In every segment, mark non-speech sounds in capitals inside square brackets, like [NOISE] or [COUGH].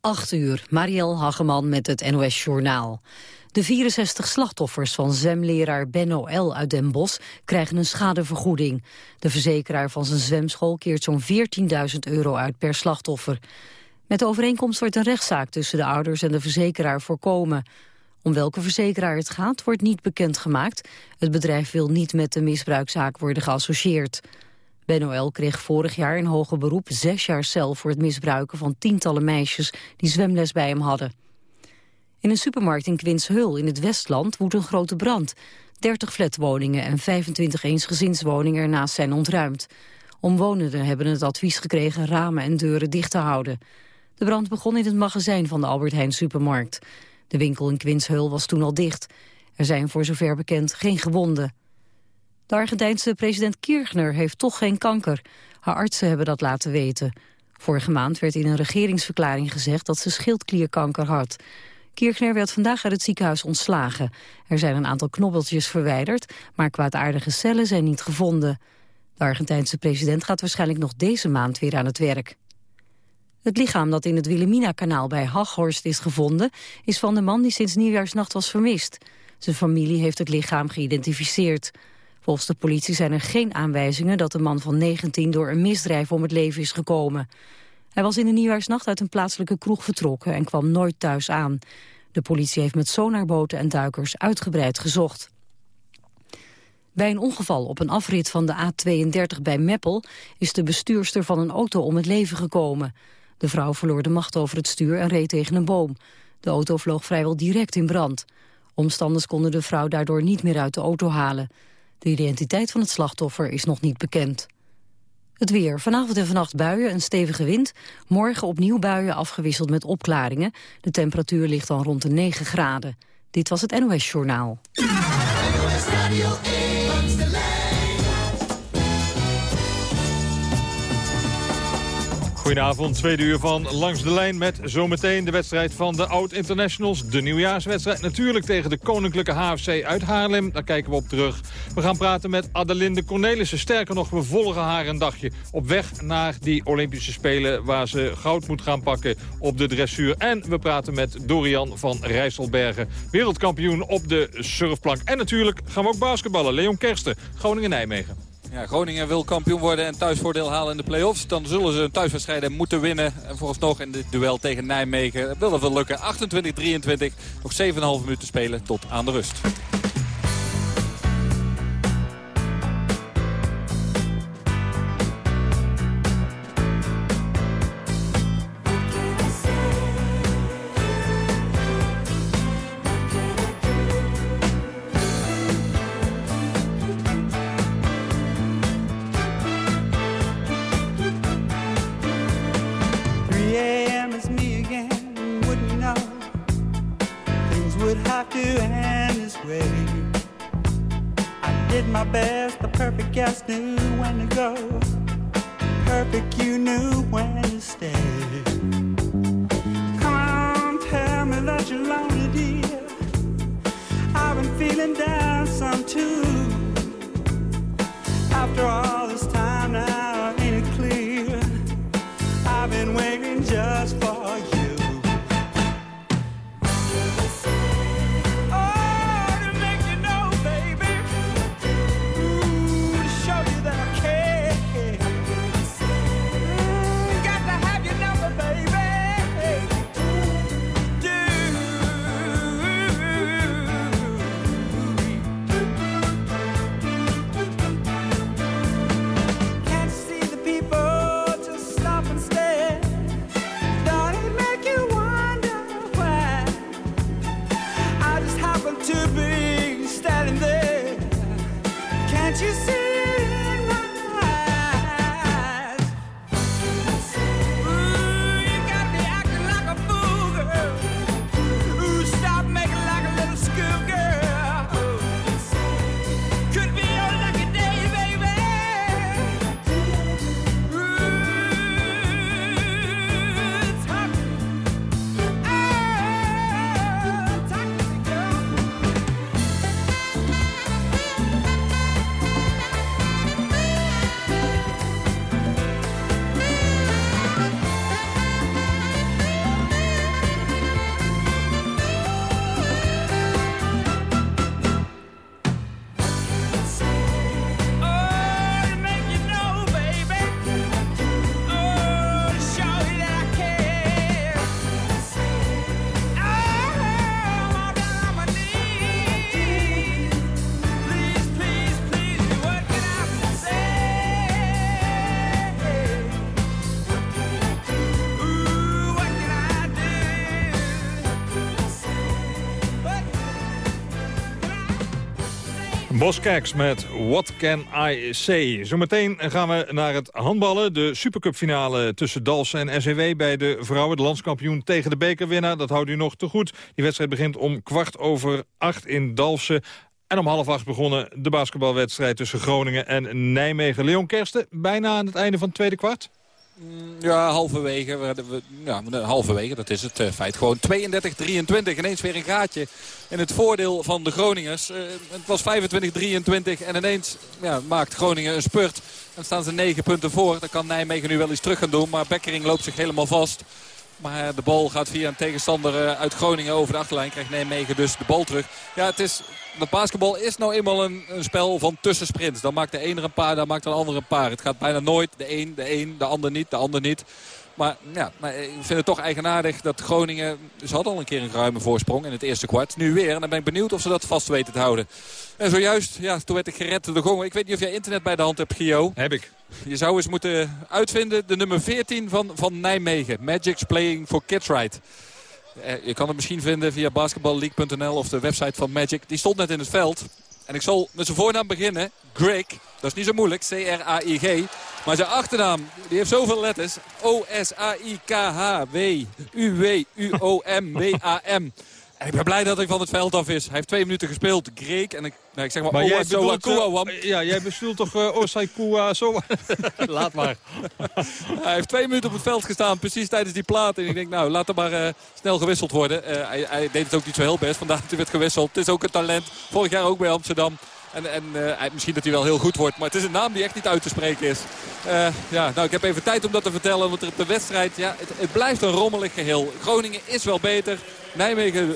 8 uur, Marielle Hageman met het NOS Journaal. De 64 slachtoffers van zwemleraar Benno L. uit Den Bosch krijgen een schadevergoeding. De verzekeraar van zijn zwemschool keert zo'n 14.000 euro uit per slachtoffer. Met de overeenkomst wordt een rechtszaak tussen de ouders en de verzekeraar voorkomen. Om welke verzekeraar het gaat, wordt niet bekendgemaakt. Het bedrijf wil niet met de misbruikzaak worden geassocieerd. Ben L. kreeg vorig jaar in hoger beroep zes jaar cel voor het misbruiken van tientallen meisjes die zwemles bij hem hadden. In een supermarkt in Quinshul in het Westland woedt een grote brand. 30 flatwoningen en 25 eensgezinswoningen ernaast zijn ontruimd. Omwonenden hebben het advies gekregen ramen en deuren dicht te houden. De brand begon in het magazijn van de Albert Heijn supermarkt. De winkel in Quinshul was toen al dicht. Er zijn voor zover bekend geen gewonden. De Argentijnse president Kirchner heeft toch geen kanker. Haar artsen hebben dat laten weten. Vorige maand werd in een regeringsverklaring gezegd dat ze schildklierkanker had. Kirchner werd vandaag uit het ziekenhuis ontslagen. Er zijn een aantal knobbeltjes verwijderd, maar kwaadaardige cellen zijn niet gevonden. De Argentijnse president gaat waarschijnlijk nog deze maand weer aan het werk. Het lichaam dat in het Wilhelmina-kanaal bij Haghorst is gevonden... is van de man die sinds nieuwjaarsnacht was vermist. Zijn familie heeft het lichaam geïdentificeerd. Volgens de politie zijn er geen aanwijzingen dat de man van 19 door een misdrijf om het leven is gekomen. Hij was in de nieuwjaarsnacht uit een plaatselijke kroeg vertrokken en kwam nooit thuis aan. De politie heeft met sonarboten en duikers uitgebreid gezocht. Bij een ongeval op een afrit van de A32 bij Meppel is de bestuurster van een auto om het leven gekomen. De vrouw verloor de macht over het stuur en reed tegen een boom. De auto vloog vrijwel direct in brand. Omstanders konden de vrouw daardoor niet meer uit de auto halen. De identiteit van het slachtoffer is nog niet bekend. Het weer. Vanavond en vannacht buien, een stevige wind. Morgen opnieuw buien afgewisseld met opklaringen. De temperatuur ligt dan rond de 9 graden. Dit was het NOS Journaal. Goedenavond, tweede uur van Langs de Lijn met zometeen de wedstrijd van de Oud-Internationals. De nieuwjaarswedstrijd natuurlijk tegen de Koninklijke HFC uit Haarlem. Daar kijken we op terug. We gaan praten met Adelinde Cornelissen. Sterker nog, we volgen haar een dagje op weg naar die Olympische Spelen... waar ze goud moet gaan pakken op de dressuur. En we praten met Dorian van Rijsselbergen, wereldkampioen op de surfplank. En natuurlijk gaan we ook basketballen. Leon Kersten, Groningen-Nijmegen. Ja, Groningen wil kampioen worden en thuisvoordeel halen in de play-offs. Dan zullen ze een thuiswedstrijd moeten winnen. En nog in dit duel tegen Nijmegen wil dat wel lukken. 28-23, nog 7,5 minuten spelen tot aan de rust. As far. Boskeks met What Can I Say. Zometeen gaan we naar het handballen. De Supercupfinale tussen Dalsen en SEW bij de vrouwen. De landskampioen tegen de bekerwinnaar. Dat houdt u nog te goed. Die wedstrijd begint om kwart over acht in Dalsen. En om half acht begonnen de basketbalwedstrijd tussen Groningen en Nijmegen. Leon Kersten, bijna aan het einde van het tweede kwart. Mm, ja, halverwege. We, ja, halverwege, dat is het uh, feit. Gewoon 32-23. Ineens weer een gaatje in het voordeel van de Groningers. Uh, het was 25-23 en ineens ja, maakt Groningen een spurt. En staan ze 9 punten voor. Dan kan Nijmegen nu wel iets terug gaan doen. Maar Bekkering loopt zich helemaal vast. Maar de bal gaat via een tegenstander eh, uit Groningen over de achterlijn. Krijgt Nijmegen dus de bal terug. Ja, het is, dat basketbal is nou eenmaal een, spel van tussensprints. Dan maakt de ene er een paar, dan maakt de andere een paar. Het gaat bijna nooit de een, de een, de ander niet, de ander niet. Maar, ja, maar ik vind het toch eigenaardig dat Groningen... Ze hadden al een keer een ruime voorsprong in het eerste kwart. Nu weer. En dan ben ik benieuwd of ze dat vast weten te houden. En zojuist, ja, toen werd ik gered door de gong. Ik weet niet of jij internet bij de hand hebt, Gio. Heb ik. Je zou eens moeten uitvinden de nummer 14 van, van Nijmegen. Magic's Playing for Kids Right. Eh, je kan het misschien vinden via basketballleague.nl of de website van Magic. Die stond net in het veld. En ik zal met zijn voornaam beginnen. Greg. Dat is niet zo moeilijk. C-R-A-I-G. Maar zijn achternaam, die heeft zoveel letters. O-S-A-I-K-H-W-U-W-U-O-M-W-A-M. En ik ben blij dat hij van het veld af is. Hij heeft twee minuten gespeeld. Greek en ik, nou, ik zeg maar, maar oh, jij bedoelt, Kua, uh, Ja, jij bestuurt toch uh, Osai Kua zo? [LAUGHS] Laat maar. [LAUGHS] hij heeft twee minuten op het veld gestaan, precies tijdens die plaat. En ik denk, nou, laat er maar uh, snel gewisseld worden. hij, hij, deed het ook niet zo heel best, vandaar dat hij werd gewisseld. Het is ook een talent. Vorig jaar ook bij Amsterdam. En, en uh, misschien dat hij wel heel goed wordt. Maar het is een naam die echt niet uit te spreken is. Uh, ja, nou, ik heb even tijd om dat te vertellen. Want de wedstrijd, ja, het, blijft een rommelig geheel. Groningen is wel beter. Nijmegen uh,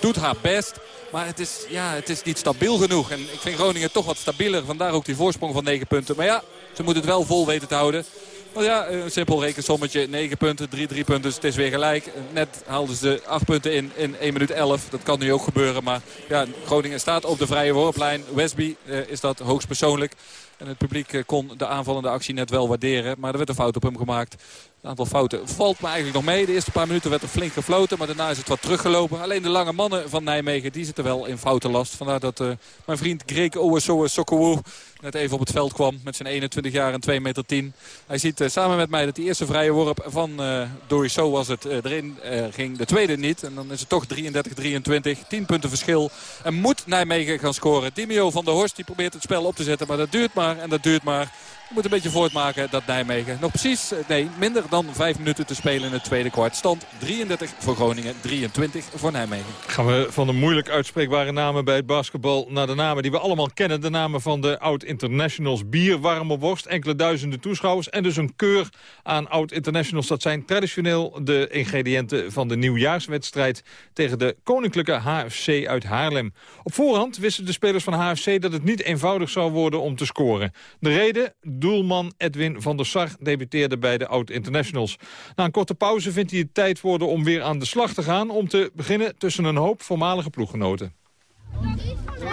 doet haar best. Maar het is, ja, het is niet stabiel genoeg. En ik vind Groningen toch wat stabieler. Vandaar ook die voorsprong van 9 punten. Maar ja, ze moeten het wel vol weten te houden. Want ja, een simpel rekensommetje. 9 punten, 3 3 punten. Het is weer gelijk. Net haalden ze 8 punten in in 1 minuut 11. Dat kan nu ook gebeuren. Maar ja, Groningen staat op de vrije worplijn. Westby uh, is dat hoogstpersoonlijk. En het publiek kon de aanvallende actie net wel waarderen. Maar er werd een fout op hem gemaakt. Een aantal fouten valt me eigenlijk nog mee. De eerste paar minuten werd er flink gefloten. Maar daarna is het wat teruggelopen. Alleen de lange mannen van Nijmegen die zitten wel in foutenlast. Vandaar dat uh, mijn vriend Greg Owesoe Sokowo net even op het veld kwam. Met zijn 21 jaar en 2 meter 10. Hij ziet uh, samen met mij dat die eerste vrije worp van uh, Doriso was het erin ging. De tweede niet. En dan is het toch 33-23. 10 punten verschil. En moet Nijmegen gaan scoren. Dimio van der Horst die probeert het spel op te zetten. Maar dat duurt maar en dat duurt maar. Je moet een beetje voortmaken dat Nijmegen nog precies, nee, minder dan vijf minuten te spelen in het tweede kwart. Stand 33 voor Groningen, 23 voor Nijmegen. Gaan we van de moeilijk uitspreekbare namen bij het basketbal naar de namen die we allemaal kennen. De namen van de oud-internationals. Bier, warme worst, enkele duizenden toeschouwers en dus een keur aan oud-internationals. Dat zijn traditioneel de ingrediënten van de nieuwjaarswedstrijd tegen de koninklijke HFC uit Haarlem. Op voorhand wisten de spelers van HFC dat het niet eenvoudig zou worden om te scoren. De reden doelman Edwin van der Sar debuteerde bij de oud-internationals. Na een korte pauze vindt hij het tijd worden om weer aan de slag te gaan... om te beginnen tussen een hoop voormalige ploeggenoten.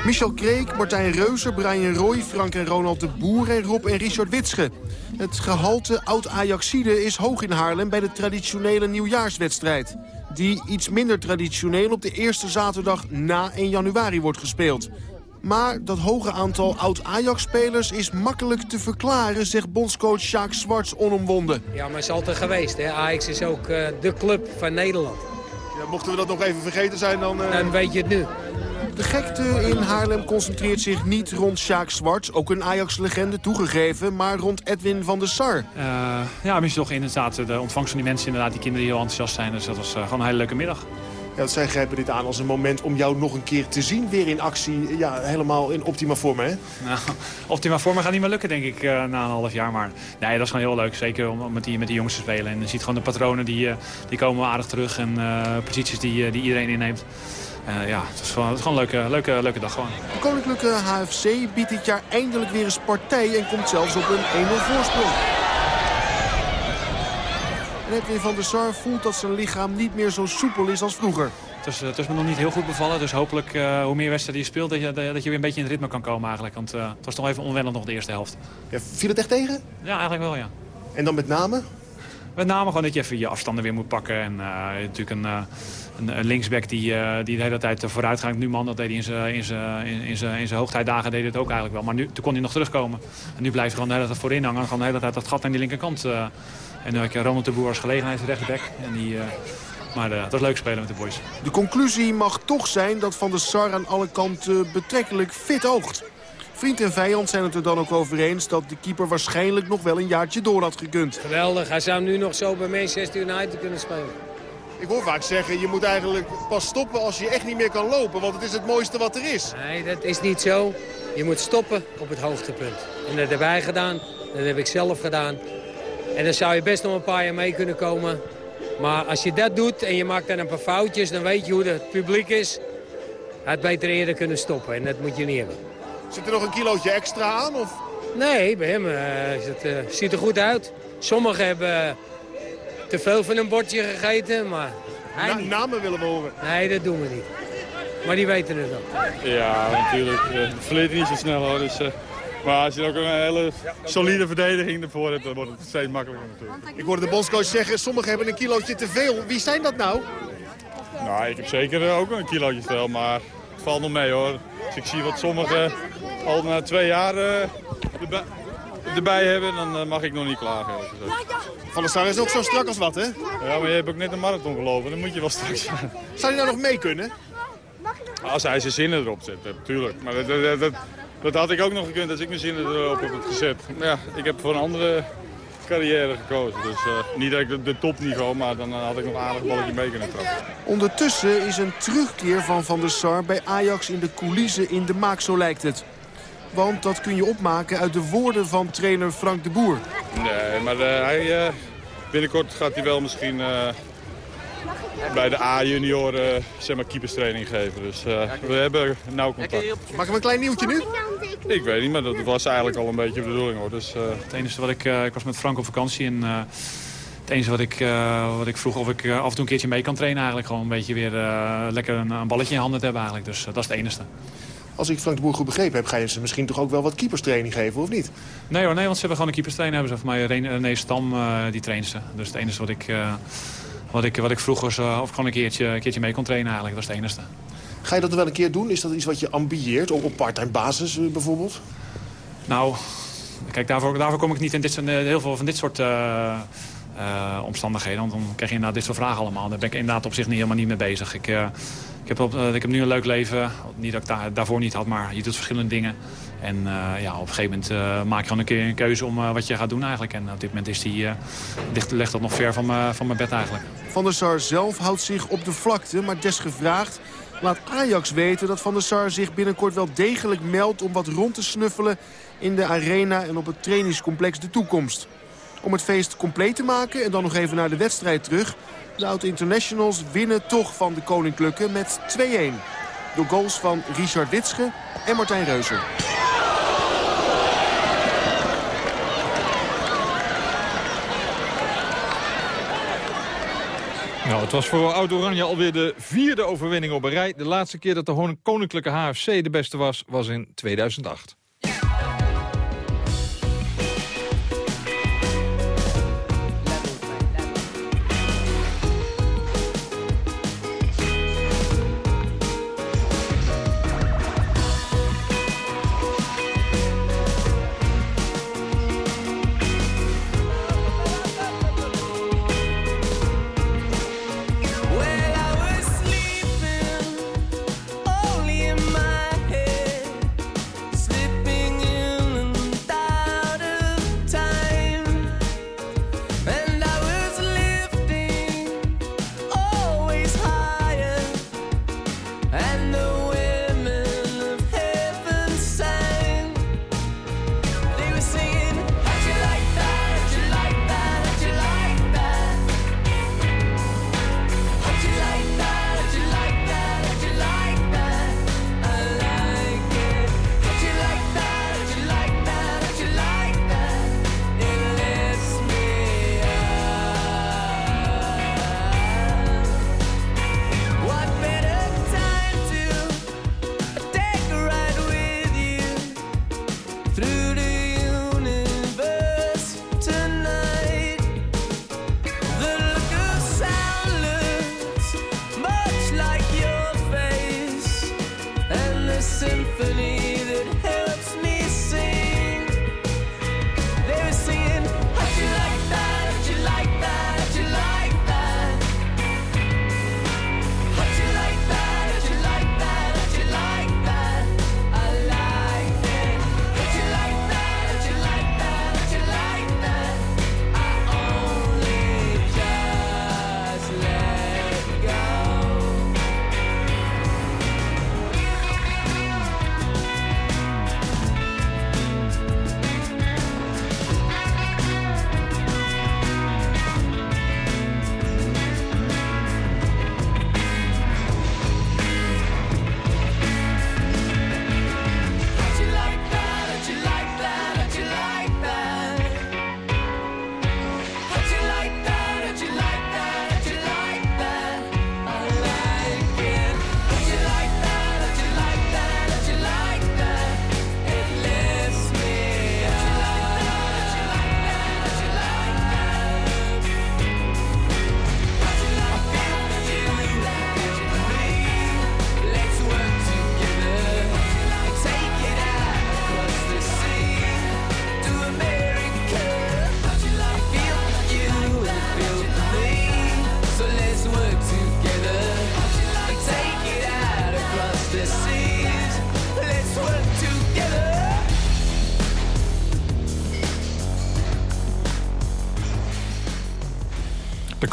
Michel Kreek, Martijn Reuser, Brian Roy, Frank en Ronald de Boer en Rob en Richard Witsche. Het gehalte oud-Ajaxide is hoog in Haarlem bij de traditionele nieuwjaarswedstrijd. Die iets minder traditioneel op de eerste zaterdag na 1 januari wordt gespeeld. Maar dat hoge aantal oud-Ajax-spelers is makkelijk te verklaren, zegt bondscoach Sjaak Zwarts onomwonden. Ja, maar het is altijd geweest. Hè? Ajax is ook uh, de club van Nederland. Ja, mochten we dat nog even vergeten zijn, dan... Uh... Dan weet je het nu. De gekte in Haarlem concentreert zich niet rond Sjaak Zwarts, ook een Ajax-legende toegegeven, maar rond Edwin van der Sar. Uh, ja, misschien toch inderdaad de ontvangst van die mensen, inderdaad, die kinderen die heel enthousiast zijn. Dus dat was gewoon een hele leuke middag. Ja, zij grijpen dit aan als een moment om jou nog een keer te zien. Weer in actie, ja, helemaal in optima forma, hè? Nou, [LAUGHS] optima forma gaat niet meer lukken, denk ik, uh, na een half jaar. Maar nee, dat is gewoon heel leuk. Zeker om met die, met die jongens te spelen. En je ziet gewoon de patronen, die, uh, die komen aardig terug. En uh, posities die, die iedereen inneemt. ja, het is gewoon, het is gewoon een leuke, leuke, leuke dag gewoon. De Koninklijke HFC biedt dit jaar eindelijk weer eens partij... en komt zelfs op een 1-0 voorsprong. Edwin van der Sar voelt dat zijn lichaam niet meer zo soepel is als vroeger. Het is, het is me nog niet heel goed bevallen. Dus hopelijk uh, hoe meer wedstrijden je speelt, dat je, dat je weer een beetje in het ritme kan komen eigenlijk. Want uh, het was nog even onwennend nog de eerste helft. Ja, viel het echt tegen? Ja, eigenlijk wel ja. En dan met name? Met name gewoon dat je even je afstanden weer moet pakken. En natuurlijk een, een, een, linksback die, die de hele tijd vooruit gaat. Nu man, dat deed hij in zijn, in zijn, in zijn, in zijn hoogtijdagen deed het ook eigenlijk wel. Maar nu, toen kon hij nog terugkomen. En nu blijft hij gewoon de hele tijd voorin hangen. Gewoon de hele tijd dat gat aan die linkerkant. En nu heb je Ronald de Boer als gelegenheidsrechtsback. En die... Maar uh, dat is leuk spelen met de boys. De conclusie mag toch zijn dat Van der Sar aan alle kanten betrekkelijk fit oogt. Vriend en vijand zijn het er dan ook over eens dat de keeper waarschijnlijk nog wel een jaartje door had gekund. Geweldig, hij zou nu nog zo bij Manchester United kunnen spelen. Ik hoor vaak zeggen, je moet eigenlijk pas stoppen als je echt niet meer kan lopen. Want het is het mooiste wat er is. Nee, dat is niet zo. Je moet stoppen op het hoogtepunt. En dat heb wij gedaan, dat heb ik zelf gedaan. En dan zou je best nog een paar jaar mee kunnen komen. Maar als je dat doet en je maakt dan een paar foutjes... dan weet je hoe het publiek is. Had beter eerder kunnen stoppen en dat moet je niet hebben. Zit er nog een kilootje extra aan? Of? Nee, bij hem uh, het, uh, ziet er goed uit. Sommigen hebben te veel van een bordje gegeten, maar hij Na, Namen willen we horen. Nee, dat doen we niet. Maar die weten het wel. Ja, natuurlijk. Uh, het verleert niet zo snel hoor. Dus, maar als je ook een hele solide verdediging ervoor hebt, dan wordt het steeds makkelijker natuurlijk. Ik hoorde de bondscoach zeggen, sommigen hebben een kilootje te veel. Wie zijn dat nou? Nou, ik heb zeker ook een kilootje te veel, maar het valt nog mee hoor. Als ik zie wat sommigen al na twee jaar uh, erbij, erbij, hebben, dan uh, mag ik nog niet klagen. Van der Sar is ook zo strak als wat, hè? Ja, maar je hebt ook net een marathon gelopen, dan moet je wel straks zijn. Zou hij nou nog mee kunnen? Als hij zijn zinnen erop zet, natuurlijk. Maar dat, dat, dat, dat had ik ook nog gekund als ik mijn zinnen erop heb gezet. Maar ja, ik heb voor een andere carrière gekozen. Dus uh, niet dat ik de, topniveau, maar dan had ik nog aardig balletje mee kunnen trappen. Ondertussen is een terugkeer van Van der Sar bij Ajax in de coulissen in de maak, zo lijkt het. Want dat kun je opmaken uit de woorden van trainer Frank de Boer. Nee, maar uh, hij, uh, binnenkort gaat hij wel misschien bij de A-junioren zeg maar, keeperstraining geven. Dus uh, we hebben nauw contact. Mag ik een klein nieuwtje nu? Ik weet niet, maar dat was eigenlijk al een beetje de bedoeling. Hoor. Dus, uh... Het enige wat ik... Uh, ik was met Frank op vakantie en... Het enige wat ik, wat ik vroeg of ik af en toe een keertje mee kan trainen eigenlijk. Gewoon een beetje weer lekker een, een, balletje in handen te hebben eigenlijk. Dus dat is het enige. Als ik Frank de Boer goed begrepen heb, ga je ze misschien toch ook wel wat keeperstraining geven, of niet? Nee hoor, nee, want ze hebben gewoon een keeperstrainer. Hebben ze voor mij René Stam, die traint ze. Dus het enige wat ik wat ik, wat ik vroeger uh, of gewoon een keertje, een keertje mee kon trainen eigenlijk. Dat is het enige. Ga je dat wel een keer doen? Is dat iets wat je ambieert? Op, op part-time basis uh, bijvoorbeeld? Nou, kijk, daarvoor, daarvoor kom ik niet in dit, uh, heel veel van dit soort omstandigheden. Want dan krijg je inderdaad dit soort vragen allemaal. Daar ben ik inderdaad op zich niet, helemaal niet mee bezig. Ik, ik, heb op, ik heb nu een leuk leven. Niet dat ik daar, daarvoor niet had, maar je doet verschillende dingen. En uh, ja, op een gegeven moment uh, maak je gewoon een keer een keuze om uh, wat je gaat doen eigenlijk. En op dit moment is die, ligt dat nog ver van, van mijn bed eigenlijk. Van der Sar zelf houdt zich op de vlakte, maar desgevraagd laat Ajax weten dat Van der Sar zich binnenkort wel degelijk meldt om wat rond te snuffelen in de arena en op het trainingscomplex de toekomst. Om het feest compleet te maken en dan nog even naar de wedstrijd terug. De oud-internationals winnen toch van de Koninklijke met 2-1. Door goals van Richard Witsche en Martijn Reuser. Nou, het was voor Oud-Oranje alweer de vierde overwinning op een rij. De laatste keer dat de Koninklijke HFC de beste was, was in 2008.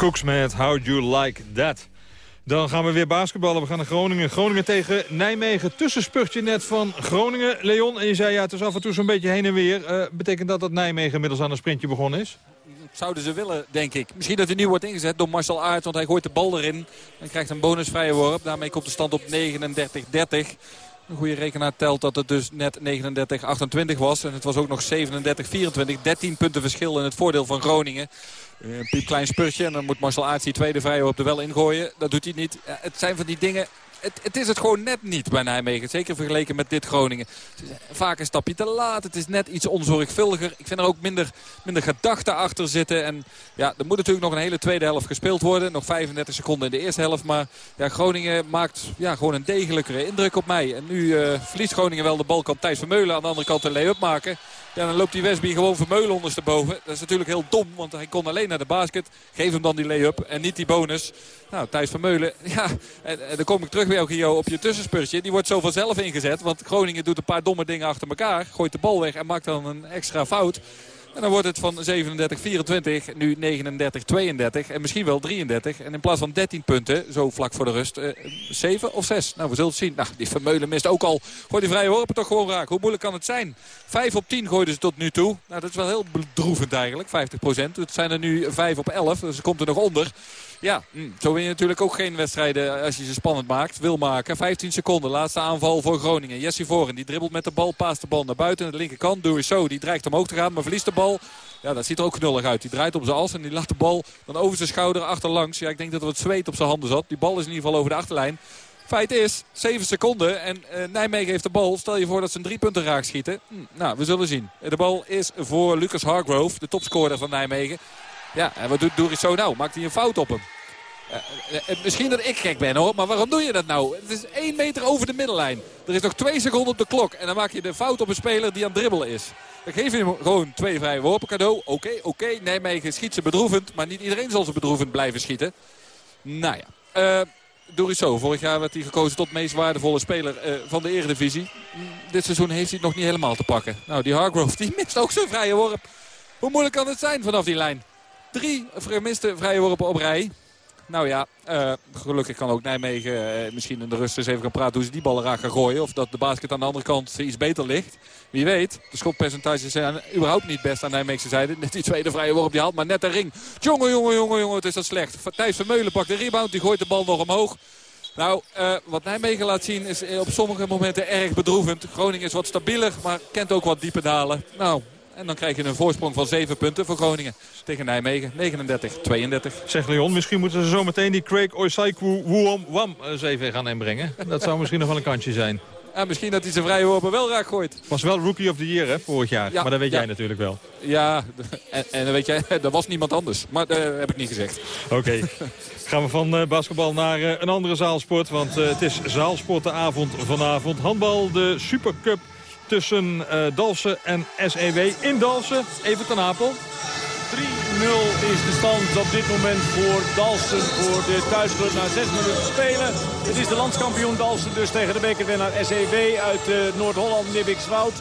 Cooks met How You Like That. Dan gaan we weer basketballen. We gaan naar Groningen. Groningen tegen Nijmegen. Tussenspurtje net van Groningen. Leon, en je zei ja, het is af en toe zo'n beetje heen en weer. Uh, betekent dat dat Nijmegen inmiddels aan een sprintje begonnen is? Zouden ze willen, denk ik. Misschien dat hij nu wordt ingezet door Marcel Aert, want hij gooit de bal erin. En krijgt een bonusvrije worp. Daarmee komt de stand op 39-30. Een goede rekenaar telt dat het dus net 39-28 was. En het was ook nog 37-24. 13 punten verschil in het voordeel van Groningen. Een piepklein spurtje en dan moet Marcel Aerts die tweede vrije op de wel ingooien. Dat doet hij niet. Het zijn van die dingen het, het, is het gewoon net niet bij Nijmegen. Zeker vergeleken met dit Groningen. vaak een stapje te laat. Het is net iets onzorgvuldiger. Ik vind er ook minder, minder gedachten achter zitten. En ja, er moet natuurlijk nog een hele tweede helft gespeeld worden. Nog 35 seconden in de eerste helft. Maar ja, Groningen maakt ja, gewoon een degelijkere indruk op mij. En nu uh, verliest Groningen wel de bal. Kan Thijs Vermeulen aan de andere kant een lay-up maken. Ja, dan loopt die Westby gewoon Vermeulen ondersteboven. Dat is natuurlijk heel dom, want hij kon alleen naar de basket. Geef hem dan die lay-up en niet die bonus. Nou, Thijs Vermeulen, [LAUGHS] ja, en, en dan kom ik terug bij Gio op je tussenspurtje. Die wordt zo vanzelf ingezet, want Groningen doet een paar domme dingen achter elkaar. Gooit de bal weg en maakt dan een extra fout. En dan wordt het van 37-24 nu 39-32 en misschien wel 33. En in plaats van 13 punten, zo vlak voor de rust, uh, eh, 7 of 6. Nou, we zullen het zien. Nou, die Vermeulen mist ook al. Gooi die vrije worpen toch gewoon raak. Hoe moeilijk kan het zijn? 5 op 10 gooiden ze tot nu toe. Nou, dat is wel heel bedroevend eigenlijk, 50 procent. Het zijn er nu 5 op 11, dus ze komt er nog onder. Ja, mm, zo win je natuurlijk ook geen wedstrijden als je ze spannend maakt. Wil maken. 15 seconden. Laatste aanval voor Groningen. Jesse Voren die dribbelt met de bal. Paast de bal naar buiten. Aan de linkerkant. Doe zo. Die dreigt omhoog te gaan. Maar verliest de bal. Ja, dat ziet er ook knullig uit. Die draait op zijn as en die laat de bal dan over zijn schouder achterlangs. Ja, ik denk dat er wat zweet op zijn handen zat. Die bal is in ieder geval over de achterlijn. Feit is, 7 seconden en uh, Nijmegen heeft de bal. Stel je voor dat ze een drie punten raak schieten. Hm, nou, we zullen zien. De bal is voor Lucas Hargrove, de topscorer van Nijmegen. Ja, en wat doet Doris zo nou? Maakt hij een fout op hem? Uh, misschien dat ik gek ben hoor, maar waarom doe je dat nou? Het is 1 meter over de middenlijn. Er is nog 2 seconden op de klok. En dan maak je de fout op een speler die aan het dribbelen is. Dan geef je hem gewoon twee vrije worpen cadeau. Oké, oké. Nijmegen schiet ze bedroevend. Maar niet iedereen zal ze bedroevend blijven schieten. Nou ja. Uh, Dorisso, vorig jaar werd hij gekozen tot meest waardevolle speler van de eredivisie. Dit seizoen heeft hij het nog niet helemaal te pakken. Nou, die Hargrove, die mist ook zijn vrije worp. Hoe moeilijk kan het zijn vanaf die lijn? Drie vermiste vrije worpen op rij. Nou ja, uh, gelukkig kan ook Nijmegen uh, misschien in de rust eens even gaan praten hoe ze die ballen raak gaan gooien. Of dat de basket aan de andere kant iets beter ligt. Wie weet. De schoppercentages zijn überhaupt niet best aan Nijmeegse zijde. Net die tweede vrije worp die haalt, maar net de ring. Jongen, jongen, jongen, jongen, het is dat slecht. Thijs Vermeulen pakt de rebound, die gooit de bal nog omhoog. Nou, uh, wat Nijmegen laat zien is op sommige momenten erg bedroevend. Groningen is wat stabieler, maar kent ook wat diepe dalen. Nou, en dan krijg je een voorsprong van 7 punten voor Groningen tegen Nijmegen. 39-32. Zeg Leon, misschien moeten ze zo meteen die Craig Oisaiku Wuom Wam eens even gaan inbrengen. Dat zou misschien nog wel een kansje zijn. Ja, misschien dat hij zijn vrije worpen wel raak gooit. Was wel Rookie of the Year hè, vorig jaar. maar dat weet jij natuurlijk wel. Ja, en, en dan weet jij, [LAUGHS] er was niemand anders. Maar dat heb ik niet gezegd. Oké. [LAUGHS] Gaan we van uh, basketbal naar uh, een andere zaalsport. Want uh, het is zaalsportenavond vanavond. Handbal, de Supercup tussen uh, Dalsen en SEW in Dalsen. Even ten Apel. 3-0 is de stand op dit moment voor Dalsen voor de thuisclub na 6 minuten spelen. Het is de landskampioen Dalsen dus tegen de bekerwinnaar SEW uit uh, Noord-Holland, Nibbikswoud.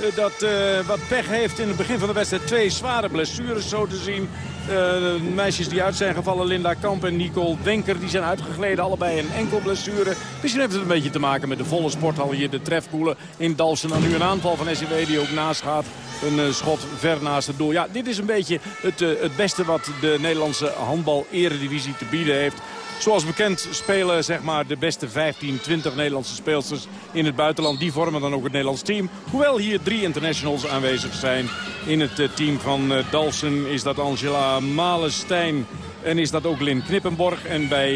Uh, dat uh, wat pech heeft in het begin van de wedstrijd. Twee zware blessures zo te zien. Uh, meisjes die uit zijn gevallen, Linda Kamp en Nicole Denker, die zijn uitgegleden. Allebei een enkel blessure. Misschien heeft het een beetje te maken met de volle sporthal hier. De trefkoelen in Dalsen. Dan nu een aanval van SCW die ook naast gaat. Een schot ver naast het doel. Ja, dit is een beetje het, het beste wat de Nederlandse handbal-eredivisie te bieden heeft. Zoals bekend spelen zeg maar, de beste 15, 20 Nederlandse speelsters in het buitenland. Die vormen dan ook het Nederlands team. Hoewel hier drie internationals aanwezig zijn. In het uh, team van uh, Dalsen is dat Angela Malenstein en is dat ook Lin Knippenborg. En bij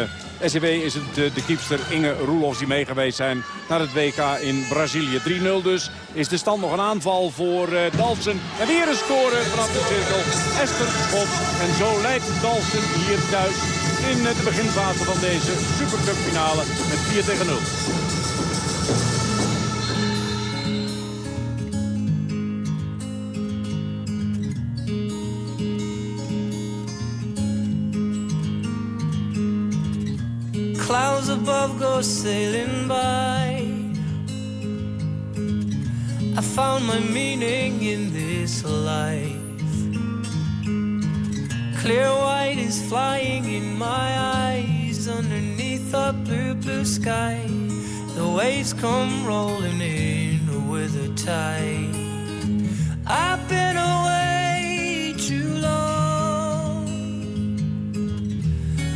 uh, SCW is het de, de Inge Roelofs die meegeweest zijn naar het WK in Brazilië. 3-0 dus. Is de stand nog een aanval voor uh, Dalsen. En weer een score vanaf de cirkel. Esther Bot. En zo leidt Dalsen hier thuis in de beginfase van deze Supercup finale met 4 tegen 0. Clouds above go sailing by I found my meaning in this life Clear white is flying in my eyes underneath a blue, blue sky. The waves come rolling in with a tide. I've been away too long,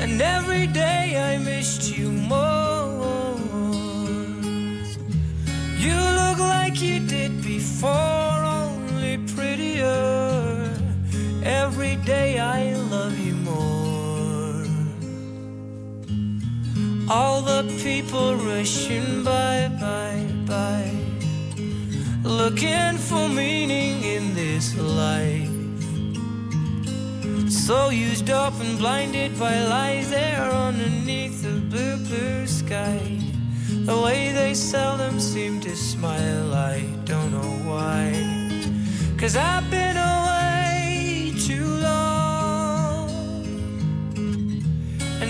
and every day I missed you more. You look like you did before, Every day I love you more. All the people rushing by, by, by, looking for meaning in this life. So used up and blinded by lies there underneath the blue, blue sky. The way they seldom seem to smile, I don't know why. Cause I've been away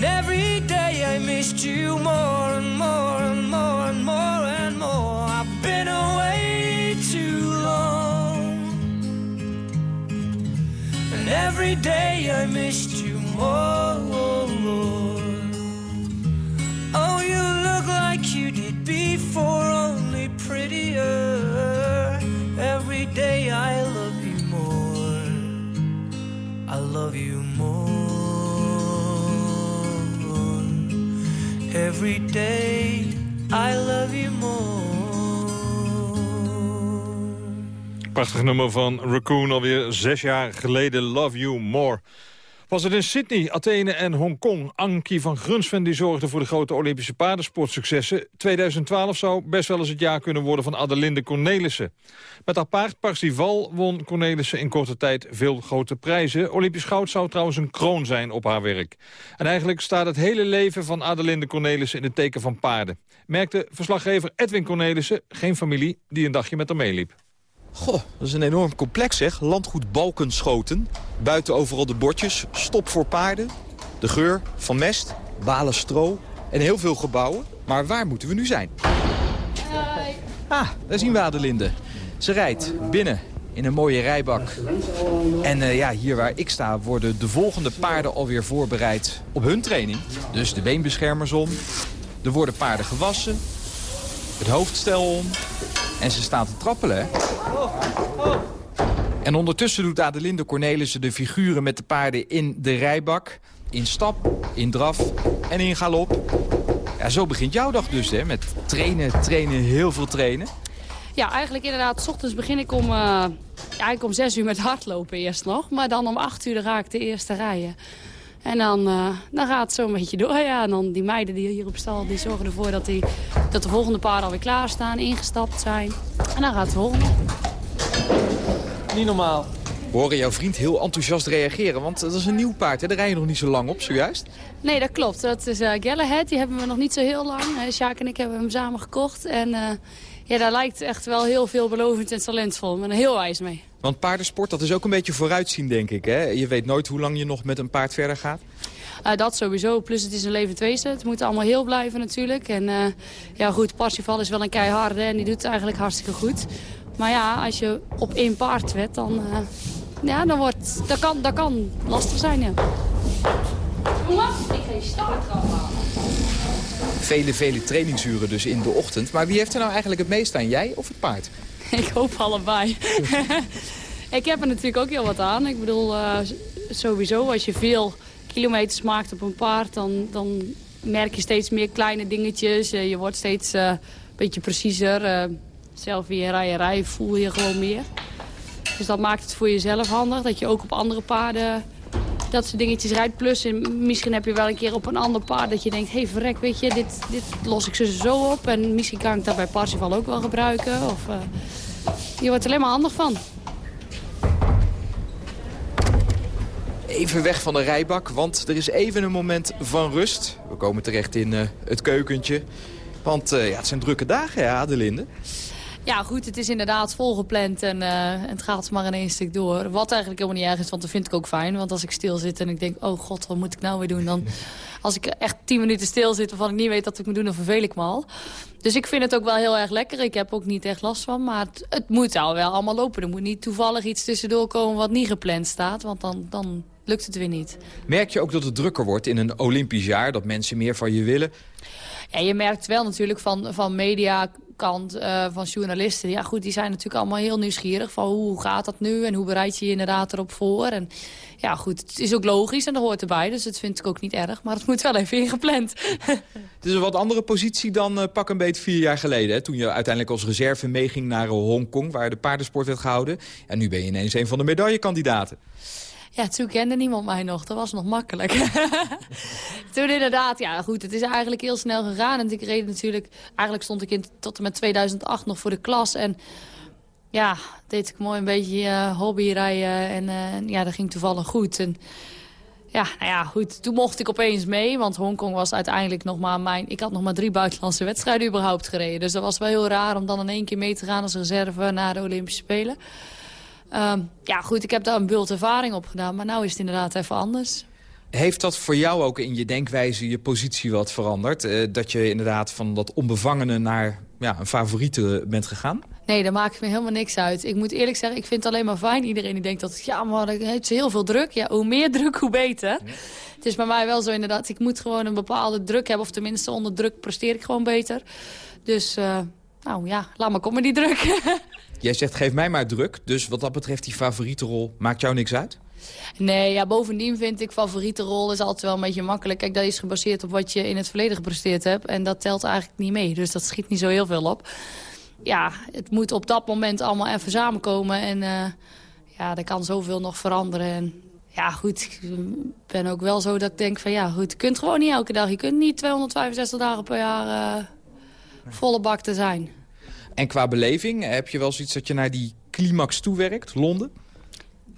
And every day I missed you more and more and more and more and more. I've been away too long. And every day I missed you more. Every day I love you more. Prachtig nummer van Raccoon, alweer zes jaar geleden. Love You More. Was het in Sydney, Athene en Hongkong? Ankie van Grunsven die zorgde voor de grote Olympische paardensportsuccessen. 2012 zou best wel eens het jaar kunnen worden van Adelinde Cornelissen. Met haar paard Parsival won Cornelissen in korte tijd veel grote prijzen. Olympisch goud zou trouwens een kroon zijn op haar werk. En eigenlijk staat het hele leven van Adelinde Cornelissen in het teken van paarden. Merkte verslaggever Edwin Cornelissen, geen familie, die een dagje met haar meeliep. Goh, dat is een enorm complex zeg. Landgoed Balkenschoten. Buiten overal de bordjes. Stop voor paarden. De geur van mest, balen stro en heel veel gebouwen. Maar waar moeten we nu zijn? Ah, daar zien we Adelinde. Ze rijdt binnen in een mooie rijbak. En eh, ja, hier waar ik sta worden de volgende paarden alweer voorbereid op hun training. Dus de beenbeschermers om. Er worden paarden gewassen. Het hoofdstel om. En ze staan te trappelen? En ondertussen doet Adelinde Cornelissen de figuren met de paarden in de rijbak. In stap, in draf en in galop. Ja, zo begint jouw dag dus, hè? Met trainen, trainen, heel veel trainen. Ja, eigenlijk inderdaad. S ochtends begin ik om, uh, eigenlijk om zes uur met hardlopen eerst nog. Maar dan om acht uur ga ik de eerste rijden. En dan, uh, dan gaat het zo een beetje door. Ja. En dan die meiden die hier op stal die zorgen ervoor dat, die, dat de volgende paarden alweer klaarstaan, ingestapt zijn. En dan gaat het volgende. Niet normaal. We horen jouw vriend heel enthousiast reageren, want dat is een nieuw paard. Hè? Daar rij je nog niet zo lang op, zojuist. Nee, dat klopt. Dat is uh, Galahad. Die hebben we nog niet zo heel lang. Uh, Sjaak en ik hebben hem samen gekocht. En uh, ja, daar lijkt echt wel heel veelbelovend en talentvol. Ik ben er heel wijs mee. Want paardensport, dat is ook een beetje vooruitzien, denk ik. Hè? Je weet nooit hoe lang je nog met een paard verder gaat. Uh, dat sowieso. Plus het is een levend wezen. Het moet allemaal heel blijven natuurlijk. En uh, ja goed, Parsifal is wel een keiharde en die doet het eigenlijk hartstikke goed. Maar ja, als je op één paard wet, dan, uh, ja, dan wordt, dat, kan, dat kan lastig zijn, ja. Jongens, ik ga starttrap halen. Vele, vele trainingsuren dus in de ochtend. Maar wie heeft er nou eigenlijk het meest aan, jij of het paard? [LAUGHS] Ik hoop allebei. [LAUGHS] ik heb er natuurlijk ook heel wat aan. Ik bedoel, uh, sowieso als je veel kilometers maakt op een paard... dan, dan merk je steeds meer kleine dingetjes. je wordt steeds uh, een beetje preciezer. Uh, zelf weer rijerij voel je gewoon meer. Dus dat maakt het voor jezelf handig. Dat je ook op andere paarden dat soort dingetjes rijdt. Plus misschien heb je wel een keer op een ander paard dat je denkt... hé hey, verrek, weet je, dit, dit los ik ze zo op. En misschien kan ik dat bij Parsifal ook wel gebruiken. Of, je wordt er alleen maar handig van. Even weg van de rijbak, want er is even een moment van rust. We komen terecht in uh, het keukentje. Want uh, ja, het zijn drukke dagen, ja, Adelinde. Ja, goed, het is inderdaad volgepland en, uh, en het gaat maar in één stuk door. Wat eigenlijk helemaal niet erg is, want dat vind ik ook fijn. Want als ik stil zit en ik denk, oh god, wat moet ik nou weer doen? Dan, [LAUGHS] als ik echt tien minuten stil zit waarvan ik niet weet wat ik moet doen, dan verveel ik me al. Dus ik vind het ook wel heel erg lekker. Ik heb ook niet echt last van, maar het, het moet al wel allemaal lopen. Er moet niet toevallig iets tussendoor komen wat niet gepland staat, want dan, dan lukt het weer niet. Merk je ook dat het drukker wordt in een Olympisch jaar, dat mensen meer van je willen? Ja, je merkt wel natuurlijk van, van media kant uh, van journalisten. Ja goed, die zijn natuurlijk allemaal heel nieuwsgierig van hoe gaat dat nu en hoe bereid je je inderdaad erop voor. En ja goed, het is ook logisch en dat hoort erbij, dus dat vind ik ook niet erg. Maar het moet wel even ingepland. [LAUGHS] Het is een wat andere positie dan uh, pak een beetje vier jaar geleden. Hè, toen je uiteindelijk als reserve meeging naar uh, Hongkong, waar de paardensport werd gehouden. En nu ben je ineens een van de medaillekandidaten. Ja, toen kende niemand mij nog. Dat was nog makkelijk. [LAUGHS] toen inderdaad, ja goed, het is eigenlijk heel snel gegaan. En ik reed natuurlijk, eigenlijk stond ik in tot en met 2008 nog voor de klas. En ja, deed ik mooi een beetje uh, hobbyrijden. En uh, ja, dat ging toevallig goed. En ja, nou ja, goed. Toen mocht ik opeens mee, want Hongkong was uiteindelijk nog maar mijn... Ik had nog maar drie buitenlandse wedstrijden überhaupt gereden. Dus dat was wel heel raar om dan in één keer mee te gaan als reserve naar de Olympische Spelen. Um, ja, goed, ik heb daar een bult ervaring op gedaan. Maar nu is het inderdaad even anders. Heeft dat voor jou ook in je denkwijze je positie wat veranderd? Uh, dat je inderdaad van dat onbevangene naar ja, een favoriete bent gegaan? Nee, daar maakt me helemaal niks uit. Ik moet eerlijk zeggen, ik vind het alleen maar fijn. Iedereen die denkt dat, ja, maar heeft ze heel veel druk. Ja, hoe meer [LAUGHS] druk, hoe beter. Ja. Het is bij mij wel zo inderdaad. Ik moet gewoon een bepaalde druk hebben. Of tenminste, onder druk presteer ik gewoon beter. Dus, uh, nou ja, laat maar komen die druk. [LAUGHS] Jij zegt, geef mij maar druk. Dus wat dat betreft, die favoriete rol, maakt jou niks uit? Nee, ja, bovendien vind ik favoriete rol is altijd wel een beetje makkelijk. Kijk, dat is gebaseerd op wat je in het verleden gepresteerd hebt. En dat telt eigenlijk niet mee. Dus dat schiet niet zo heel veel op. Ja, het moet op dat moment allemaal even samenkomen. En uh, ja, er kan zoveel nog veranderen. En ja, goed, ik ben ook wel zo dat ik denk van ja, goed, je kunt gewoon niet elke dag. Je kunt niet 265 dagen per jaar uh, volle bak te zijn. En qua beleving, heb je wel zoiets dat je naar die climax toewerkt, Londen?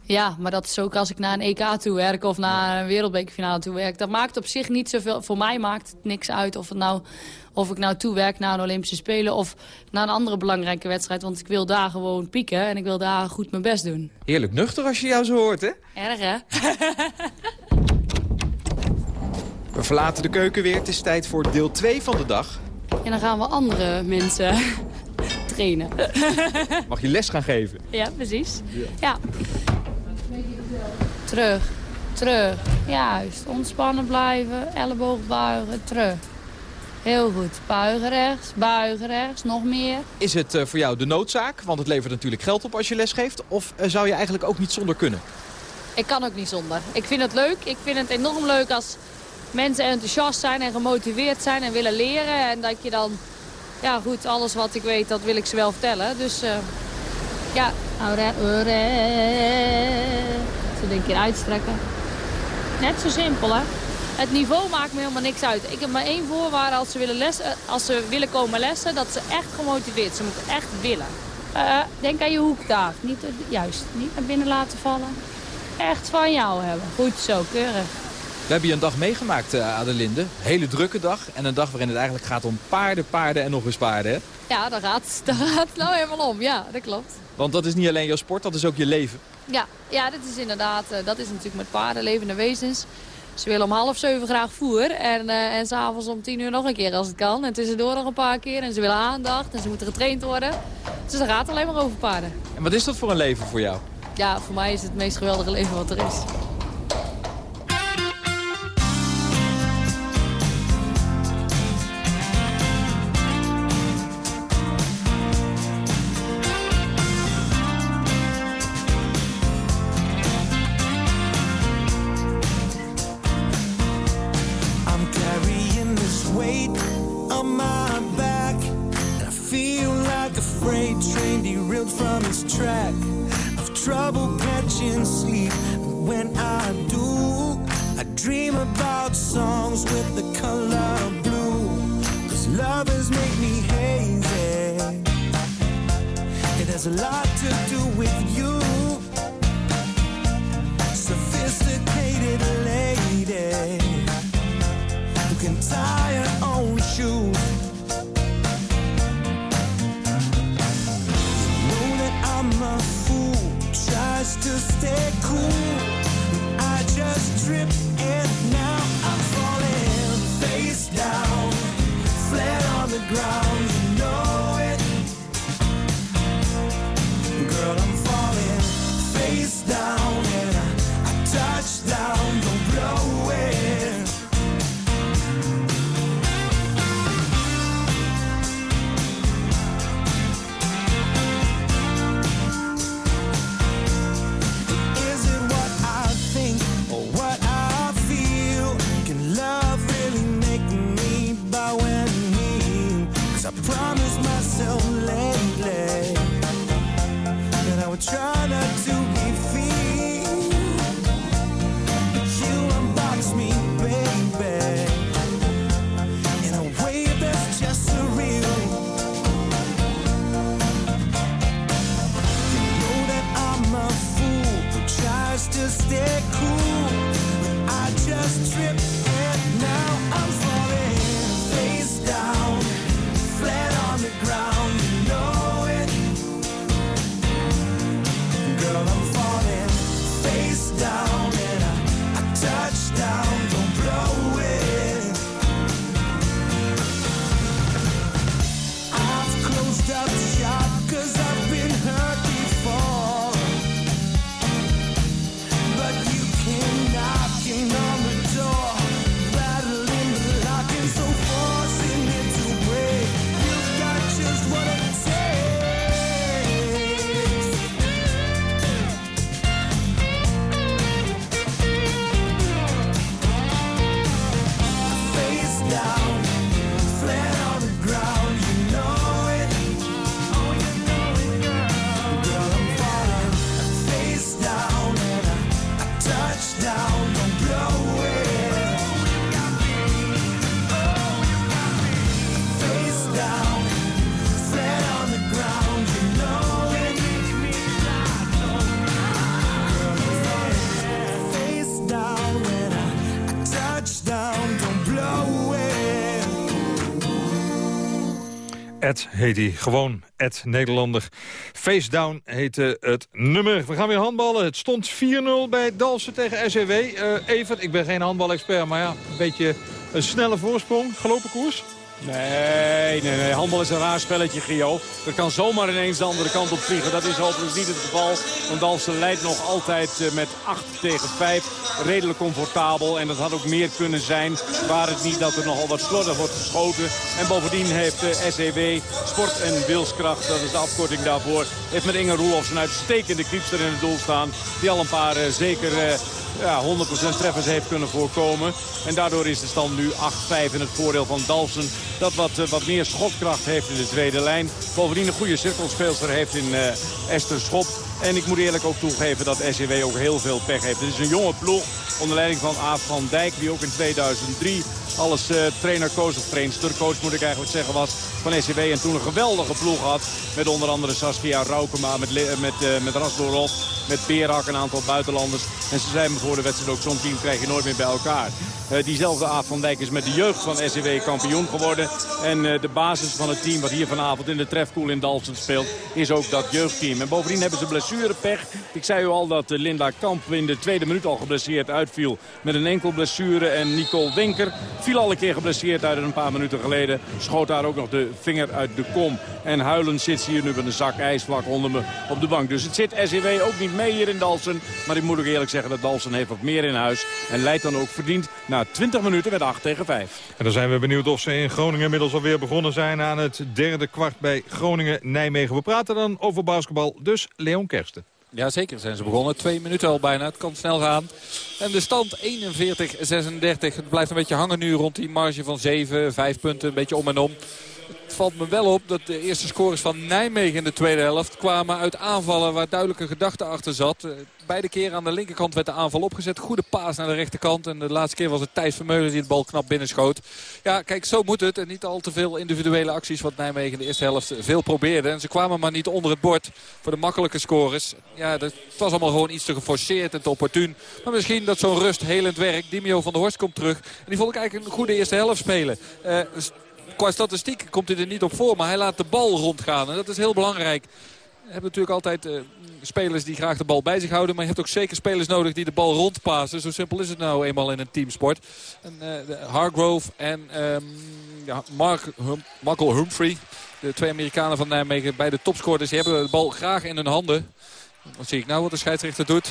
Ja, maar dat is ook als ik naar een EK toe werk of naar een wereldbekerfinale toe werk. Dat maakt op zich niet zoveel. Voor mij maakt het niks uit of, het nou, of ik nou toewerk naar een Olympische Spelen of naar een andere belangrijke wedstrijd. Want ik wil daar gewoon pieken en ik wil daar goed mijn best doen. Heerlijk nuchter als je jou zo hoort, hè? Erg, hè? [LAUGHS] We verlaten de keuken weer. Het is tijd voor deel 2 van de dag. En dan gaan we andere mensen trainen. [LAUGHS] Mag je les gaan geven? Ja, precies. Ja. ja. Terug, terug. Juist. Ontspannen blijven, elleboog buigen, terug. Heel goed. Buigen rechts, buigen rechts, nog meer. Is het uh, voor jou de noodzaak? Want het levert natuurlijk geld op als je les geeft. Of uh, zou je eigenlijk ook niet zonder kunnen? Ik kan ook niet zonder. Ik vind het leuk. Ik vind het enorm leuk als mensen enthousiast zijn en gemotiveerd zijn en willen leren. En dat je dan ja goed, alles wat ik weet, dat wil ik ze wel vertellen. Dus uh, ja, zo een keer uitstrekken. Net zo simpel, hè. Het niveau maakt me helemaal niks uit. Ik heb maar één voorwaarde als ze willen, lessen, als ze willen komen lessen, dat ze echt gemotiveerd zijn. Ze moeten echt willen. Uh, denk aan je hoektaak. Niet, juist, niet naar binnen laten vallen. Echt van jou hebben. Goed zo, keurig. We hebben je een dag meegemaakt, uh, Adelinde. Hele drukke dag. En een dag waarin het eigenlijk gaat om paarden, paarden en nog eens paarden, hè? Ja, daar gaat, [LAUGHS] daar gaat het nou helemaal om. Ja, dat klopt. Want dat is niet alleen jouw sport, dat is ook je leven. Ja, ja dat is inderdaad, uh, dat is natuurlijk met paarden, levende wezens. Ze willen om half zeven graag voer. En, uh, en s'avonds om tien uur nog een keer als het kan. En tussendoor nog een paar keer. En ze willen aandacht. En ze moeten getraind worden. Dus dat gaat alleen maar over paarden. En wat is dat voor een leven voor jou? Ja, voor mij is het het meest geweldige leven wat er is. I would try not to heet hij, gewoon Ed Nederlander. Face Down heette het nummer. We gaan weer handballen. Het stond 4-0 bij Dalsen tegen SEW. Eh Evert, ik ben geen handbalexpert, maar ja, een beetje een snelle voorsprong. Gelopen koers? Nee, nee, nee. Handbal is een raar spelletje, Gio. Er kan zomaar ineens de andere kant op vliegen. Dat is overigens niet het geval. Want Dalsen leidt nog altijd eh, met 8 tegen 5. Redelijk comfortabel. En dat had ook meer kunnen zijn. Waar het niet dat er nogal wat slordig wordt geschoten. En bovendien heeft de SEW Sport en Wilskracht, dat is de afkorting daarvoor... heeft met Inge Roelofs een uitstekende kriepster in het doel staan. Die al een paar eh, zeker... ja, 100% treffers heeft kunnen voorkomen. En daardoor is de stand nu 8-5 in het voordeel van Dalsen. Dat wat, eh, wat meer schotkracht heeft in de tweede lijn. Bovendien een goede cirkelspeelster heeft in eh, Esther Schop. En ik moet eerlijk ook toegeven dat SEW ook heel veel pech heeft. Het is een jonge ploeg onder leiding van Aaf van Dijk. Die ook in 2003 alles eh, trainer-coach of trainster-coach moet ik eigenlijk zeggen was van SCW. En toen een geweldige ploeg had met onder andere Saskia Raukema, met, met, eh met Rasdorov, met Perak, een aantal buitenlanders. En ze zijn me voor de wedstrijd ook zo'n team krijg je nooit meer bij elkaar. Eh, diezelfde Aaf van Dijk is met de jeugd van SCW kampioen geworden. En eh, de basis van het team wat hier vanavond in de trefkoel in Dalsen speelt is ook dat jeugdteam. En bovendien hebben ze blessurepech. Ik zei u al dat eh, Linda Kamp in de tweede minuut al geblesseerd uitviel met een enkel blessure. En Nicole Winker viel al een keer geblesseerd uit een paar minuten geleden. Schoot daar ook nog de vinger uit de kom. En huilend zit ze hier nu met een zak ijs vlak onder me op de bank. Dus het zit SCW ook niet mee hier in Dalsen. Maar ik moet ook eerlijk zeggen dat Dalsen heeft wat meer in huis. En leidt dan ook verdiend na 20 minuten met 8 tegen 5. En dan zijn we benieuwd of ze in Groningen inmiddels alweer begonnen zijn aan het derde kwart bij Groningen-Nijmegen. We praten dan over basketbal, dus Leon Kersten. Ja, zeker zijn ze begonnen. Twee minuten al bijna. Het kan snel gaan. En de stand 41-36. Het blijft een beetje hangen nu rond die marge van 7, 5 punten. Een beetje om en om. Het valt me wel op dat de eerste scores van Nijmegen in de tweede helft kwamen uit aanvallen waar duidelijke gedachte achter zat. Eh, beide keren aan de linkerkant werd de aanval opgezet. Goede paas naar de rechterkant. En de laatste keer was het Thijs Vermeulen die het bal knap binnenschoot. Ja, kijk, zo moet het. En niet al te veel individuele acties wat Nijmegen in de eerste helft veel probeerde. En ze kwamen maar niet onder het bord voor de makkelijke scores. Ja, het was allemaal gewoon iets te geforceerd en te opportun. Maar misschien dat zo'n rust helend werk. Dimio van der Horst komt terug. En die vond ik eigenlijk een goede eerste helft spelen. Uh, qua statistiek komt hij er niet op voor. Maar hij laat de bal rondgaan. En dat is heel belangrijk. Je hebt natuurlijk altijd uh, spelers die graag de bal bij zich houden. Maar je hebt ook zeker spelers nodig die de bal rondpassen. Zo simpel is het nou eenmaal in een teamsport. En, uh, Hargrove en um, ja, Mark hum Michael Humphrey. De twee Amerikanen van Nijmegen bij de topscorers. Die hebben de bal graag in hun handen. Wat zie ik nou wat de scheidsrechter doet?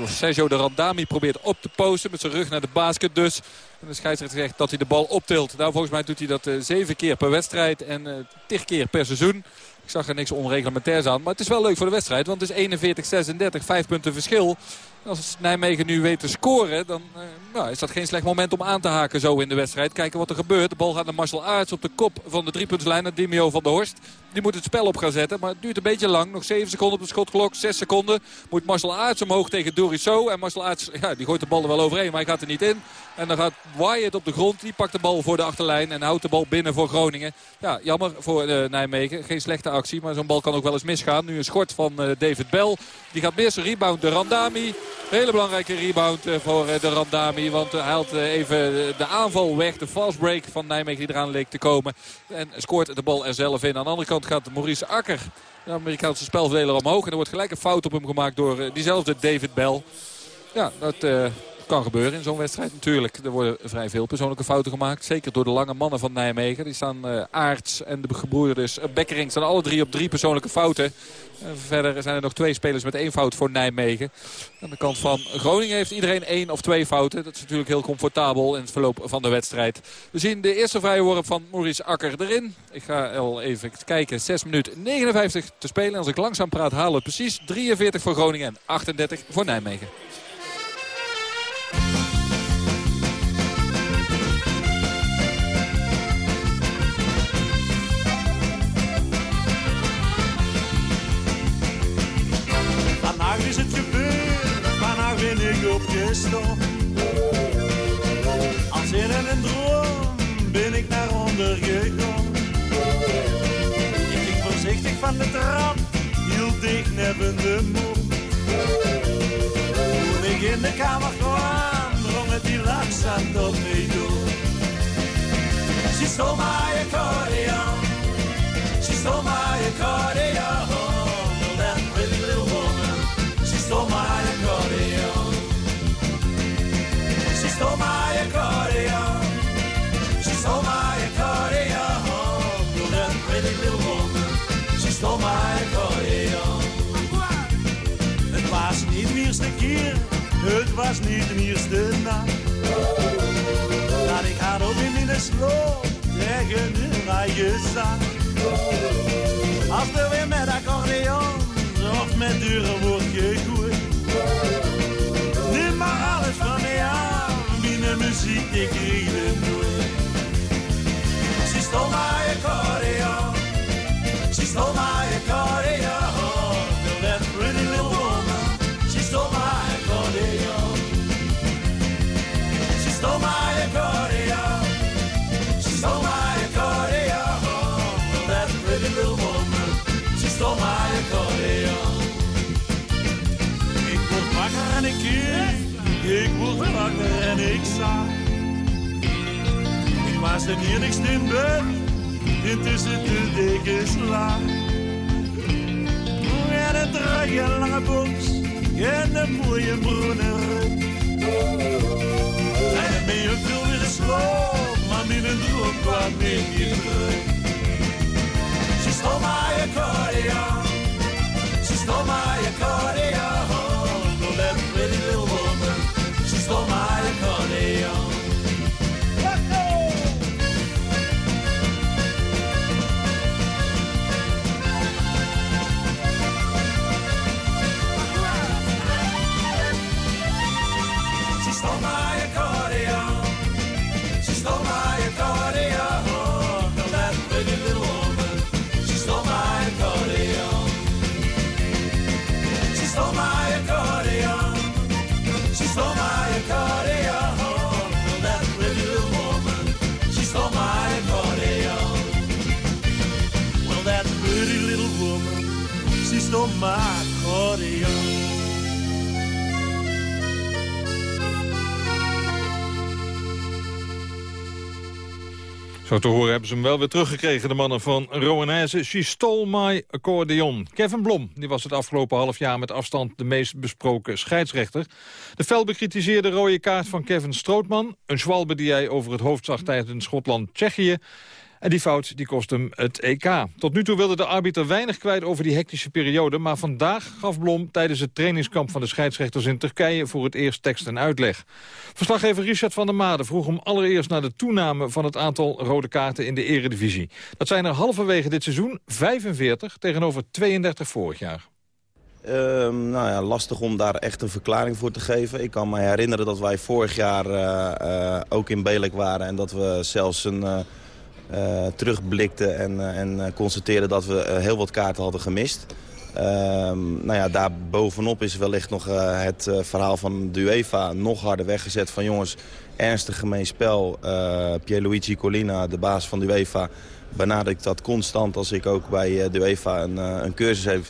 Uh, Sergio de Randami probeert op te posten met zijn rug naar de basket dus. En de scheidsrechter zegt dat hij de bal optilt. Nou, volgens mij doet hij dat uh, zeven keer per wedstrijd en uh, tig keer per seizoen. Ik zag er niks onreglementairs aan. Maar het is wel leuk voor de wedstrijd. Want het is 41-36, vijf punten verschil. Als Nijmegen nu weet te scoren, dan nou, is dat geen slecht moment om aan te haken zo in de wedstrijd. Kijken wat er gebeurt. De bal gaat naar Marcel Aarts op de kop van de driepuntslijn naar Dimio van der Horst. Die moet het spel op gaan zetten, maar het duurt een beetje lang. Nog 7 seconden op de schotklok, 6 seconden. Moet Marcel Aarts omhoog tegen Dorisso. En Marcel Aarts, ja, die gooit de bal er wel overheen, maar hij gaat er niet in. En dan gaat Wyatt op de grond. Die pakt de bal voor de achterlijn en houdt de bal binnen voor Groningen. Ja, jammer voor uh, Nijmegen. Geen slechte actie, maar zo'n bal kan ook wel eens misgaan. Nu een schort van uh, David Bell. Die gaat mis. Rebound de Randami. Hele belangrijke rebound uh, voor de Randami. Want hij haalt even de aanval weg. De fast break van Nijmegen die eraan leek te komen. En scoort de bal er zelf in. Aan de andere kant gaat Maurice Akker, de Amerikaanse spelverdeler, omhoog. En er wordt gelijk een fout op hem gemaakt door diezelfde David Bell. Ja, dat kan gebeuren in zo'n wedstrijd natuurlijk. Er worden vrij veel persoonlijke fouten gemaakt. Zeker door de lange mannen van Nijmegen. Die staan uh, Aarts en de gebroeders uh, Bekkering staan alle drie op drie persoonlijke fouten. Verder zijn er nog twee spelers met één fout voor Nijmegen. Aan de kant van Groningen heeft iedereen één of twee fouten. Dat is natuurlijk heel comfortabel in het verloop van de wedstrijd. We zien de eerste vrije worp van Maurice Akker erin. Ik ga al even kijken. 6 minuten 59 te spelen. Als ik langzaam praat halen we precies 43 voor Groningen en 38 voor Nijmegen. Onder gegaan. Ik ging voorzichtig van de trap, hield dicht neben de mond. Toen ik in de kamer kwam, drong het die langzaam tot me door. She stole my accordion, she stole my accordion. Was niet de eerste nacht. Dat ik haar op in de sloot tegen een eigen zak. Als er weer met accordeon of met dure wordt gegooid. Neem maar alles van mij aan, binnen muziek, ik het nooit. She stole my accordion, she stole my accordion. Hier niks in bed, intussen de dekens laag. En een draaie lange en een mooie bruine. En ben je veel weer slaap, maar in een droom kwam ik niet terug. She stole my accordion. She stole my accordion. Oh, that pretty little woman. She stole my Zo te horen hebben ze hem wel weer teruggekregen, de mannen van Roanaise. She stole my accordeon. Kevin Blom die was het afgelopen half jaar met afstand de meest besproken scheidsrechter. De fel bekritiseerde rode kaart van Kevin Strootman. Een zwalbe die hij over het hoofd zag tijdens Schotland-Tsjechië. En die fout die kost hem het EK. Tot nu toe wilde de arbiter weinig kwijt over die hectische periode... maar vandaag gaf Blom tijdens het trainingskamp van de scheidsrechters in Turkije... voor het eerst tekst en uitleg. Verslaggever Richard van der Made vroeg hem allereerst naar de toename... van het aantal rode kaarten in de eredivisie. Dat zijn er halverwege dit seizoen 45 tegenover 32 vorig jaar. Ehm, nou ja, lastig om daar echt een verklaring voor te geven. Ik kan me herinneren dat wij vorig jaar eh, eh, ook in Belek waren... en dat we zelfs een... eh, terugblikten en, eh, en eh, constateerden dat we heel wat kaarten hadden gemist. Ehm, nou ja, daar bovenop is wellicht nog het verhaal van de UEFA nog harder weggezet. Van jongens, ernstig gemeen spel. Pierluigi Collina, de baas van de UEFA, benadrukt dat constant als ik ook bij de UEFA een, een cursus heb.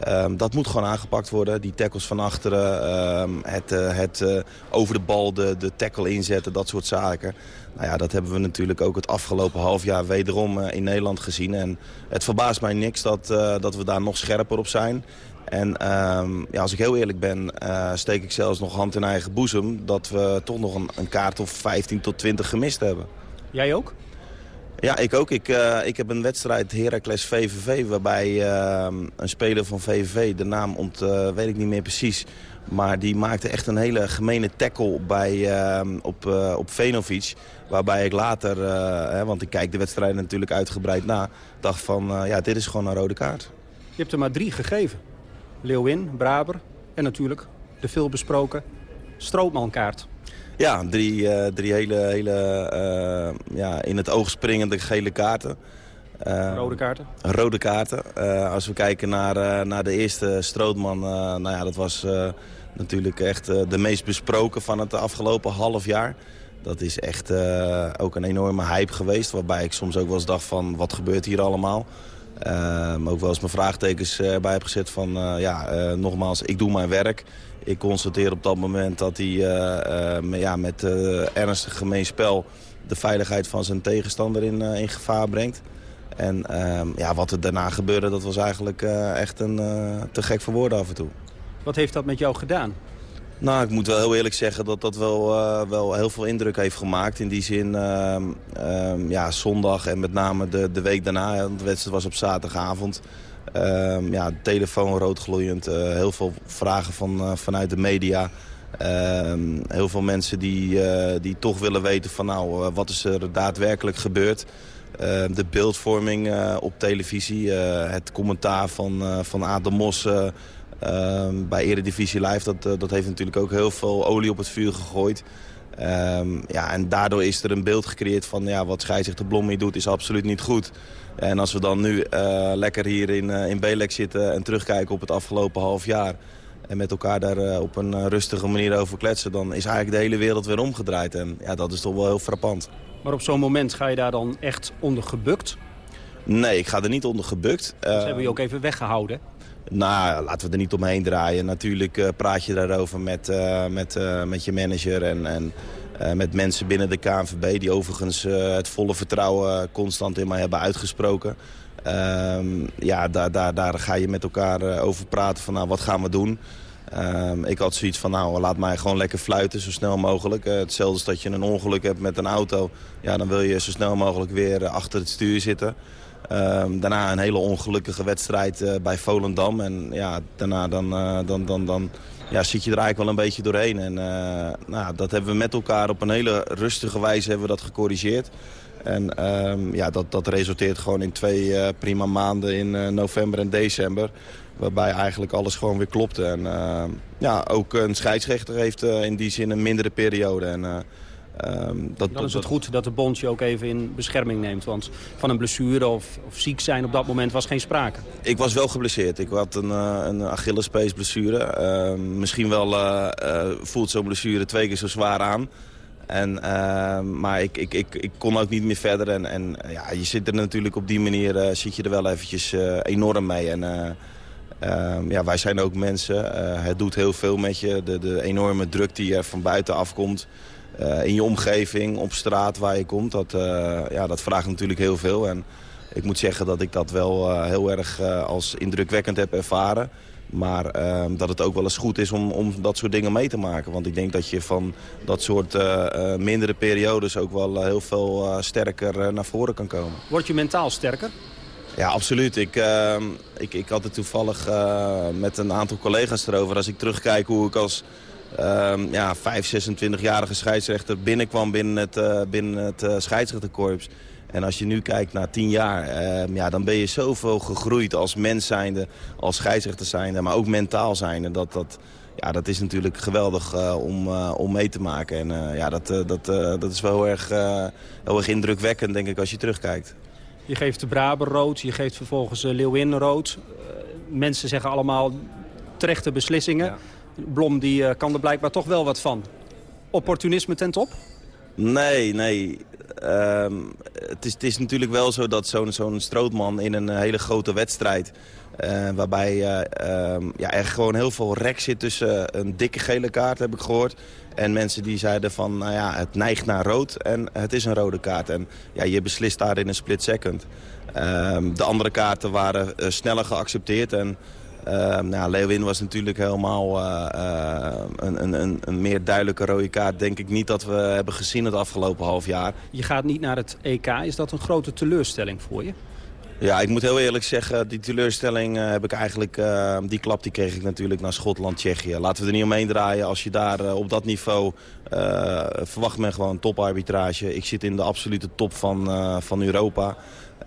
Ehm, dat moet gewoon aangepakt worden. Die tackles van achteren, ehm, het, eh, het eh, over de bal de, de tackle inzetten, dat soort zaken. Nou ja, dat hebben we natuurlijk ook het afgelopen half jaar wederom eh, in Nederland gezien. En het verbaast mij niks dat, dat we daar nog scherper op zijn. En ehm, ja, als ik heel eerlijk ben, steek ik zelfs nog hand in eigen boezem... dat we toch nog een, een kaart of 15 tot 20 gemist hebben. Jij ook? Ja, ik ook. Ik, eh, ik heb een wedstrijd Heracles VVV... waarbij eh, een speler van VVV, de naam ont, eh, weet ik niet meer precies... maar die maakte echt een hele gemene tackle bij, eh, op, eh, op Venovic... waarbij ik later, hè, want ik kijk de wedstrijd natuurlijk uitgebreid na... dacht van, ja, dit is gewoon een rode kaart. Je hebt er maar drie gegeven. Leeuwin, Braber en natuurlijk de veelbesproken Strootmankaart. Ja, drie, eh, drie hele, hele eh, ja, in het oog springende gele kaarten. Eh, Rode kaarten? Rode kaarten. Als we kijken naar, naar de eerste Strootman, nou ja, dat was natuurlijk echt de meest besproken van het afgelopen half jaar. Dat is echt ook een enorme hype geweest, waarbij ik soms ook wel eens dacht van wat gebeurt hier allemaal. Ehm, ook wel eens mijn vraagtekens eh, bij heb gezet van, ja, nogmaals, ik doe mijn werk. Ik constateer op dat moment dat hij eh, eh, ja, met eh, ernstig gemeen spel de veiligheid van zijn tegenstander in, in gevaar brengt. En ehm, ja, wat er daarna gebeurde, dat was eigenlijk echt een, te gek voor woorden af en toe. Wat heeft dat met jou gedaan? Nou, ik moet wel heel eerlijk zeggen dat dat wel, wel heel veel indruk heeft gemaakt. In die zin, ehm, ehm, ja, zondag en met name de, de week daarna. want De wedstrijd was op zaterdagavond. Ehm, ja, telefoon roodgloeiend. eh, heel veel vragen van, eh, vanuit de media. Ehm, heel veel mensen die, eh, die toch willen weten van nou, wat is er daadwerkelijk gebeurd. Ehm, de beeldvorming op televisie, het commentaar van, van Adam Mos bij Eredivisie Live... Dat, dat heeft natuurlijk ook heel veel olie op het vuur gegooid. Ja, en daardoor is er een beeld gecreëerd van ja, wat scheidsrechter Blom hier doet is absoluut niet goed. En als we dan nu eh, lekker hier in, eh in Belek zitten en terugkijken op het afgelopen half jaar... en met elkaar daar eh, op een rustige manier over kletsen... dan is eigenlijk de hele wereld weer omgedraaid. En ja, dat is toch wel heel frappant. Maar op zo'n moment ga je daar dan echt onder gebukt? Nee, ik ga er niet onder gebukt. Ze hebben je ook even weggehouden. Nou, laten we er niet omheen draaien. Natuurlijk praat je daarover met, met, met je manager en, en eh, met mensen binnen de KNVB... die overigens eh, het volle vertrouwen constant in mij hebben uitgesproken. Ehm, ja, daar, daar, daar ga je met elkaar eh, over praten van nou, wat gaan we doen. Ehm, ik had zoiets van, nou, laat mij gewoon lekker fluiten, zo snel mogelijk. Hetzelfde als dat je een ongeluk hebt met een auto. Ja, dan wil je zo snel mogelijk weer achter het stuur zitten. Ehm, daarna een hele ongelukkige wedstrijd bij Volendam. En ja, daarna dan, eh, dan, dan, dan ja, zit je er eigenlijk wel een beetje doorheen. En eh, nou, dat hebben we met elkaar op een hele rustige wijze hebben we dat gecorrigeerd. En ehm, ja, dat, dat resulteert gewoon in twee eh, prima maanden in eh, november en december. Waarbij eigenlijk alles gewoon weer klopte. En ehm, ja, ook een scheidsrechter heeft in die zin een mindere periode. En, ehm, dat, Dan is het goed dat de bond je ook even in bescherming neemt. Want van een blessure of, of ziek zijn op dat moment was geen sprake. Ik was wel geblesseerd. Ik had een, eh, een Achillespees blessure. Ehm, misschien wel eh, eh, voelt zo'n blessure twee keer zo zwaar aan. En, ehm, maar ik, ik, ik, ik kon ook niet meer verder. En, en ja, je zit er natuurlijk op die manier zit je er wel eventjes enorm mee. En, ja, wij zijn ook mensen. Het doet heel veel met je. De, de enorme druk die er van buiten afkomt. Uh, in je omgeving, op straat waar je komt. Dat, uh, ja, dat vraagt natuurlijk heel veel. En ik moet zeggen dat ik dat wel heel erg als indrukwekkend heb ervaren. Maar ehm, dat het ook wel eens goed is om, om dat soort dingen mee te maken. Want ik denk dat je van dat soort mindere periodes ook wel heel veel sterker naar voren kan komen. Word je mentaal sterker? Ja, absoluut. Ik, uh, ik, ik had het toevallig met een aantal collega's erover. Als ik terugkijk hoe ik als uh, ja, 5, 26-jarige scheidsrechter binnenkwam binnen het, uh, binnen het scheidsrechterkorps. En als je nu kijkt naar 10 jaar, ehm, ja, dan ben je zoveel gegroeid als mens zijnde, als scheidsrechter zijnde, maar ook mentaal zijnde. Dat, dat, ja, dat is natuurlijk geweldig om, om mee te maken. En ja, dat, dat, dat is wel heel erg, heel erg indrukwekkend, denk ik, als je terugkijkt. Je geeft de Braber rood, je geeft vervolgens uh, Leeuwin rood. Uh, mensen zeggen allemaal terechte beslissingen. Ja. Blom die, uh, kan er blijkbaar toch wel wat van. Opportunisme ten top? Nee, nee. Um, het, is, het is natuurlijk wel zo dat zo'n zo'n strootman in een hele grote wedstrijd... waarbij um, ja, er gewoon heel veel rek zit tussen een dikke gele kaart, heb ik gehoord... En mensen die zeiden van, nou ja, het neigt naar rood en het is een rode kaart. En ja, je beslist daar in een split second. Um, de andere kaarten waren sneller geaccepteerd. En uh, nou, Leeuwin was natuurlijk helemaal uh, een, een, een meer duidelijke rode kaart. Denk ik niet dat we hebben gezien het afgelopen half jaar. Je gaat niet naar het EK. Is dat een grote teleurstelling voor je? Ja, ik moet heel eerlijk zeggen, die teleurstelling uh, heb ik eigenlijk... Uh, die klap die kreeg ik natuurlijk naar Schotland, Tsjechië. Laten we er niet omheen draaien. Als je daar uh, op dat niveau verwacht men gewoon toparbitrage. Ik zit in de absolute top van, van Europa.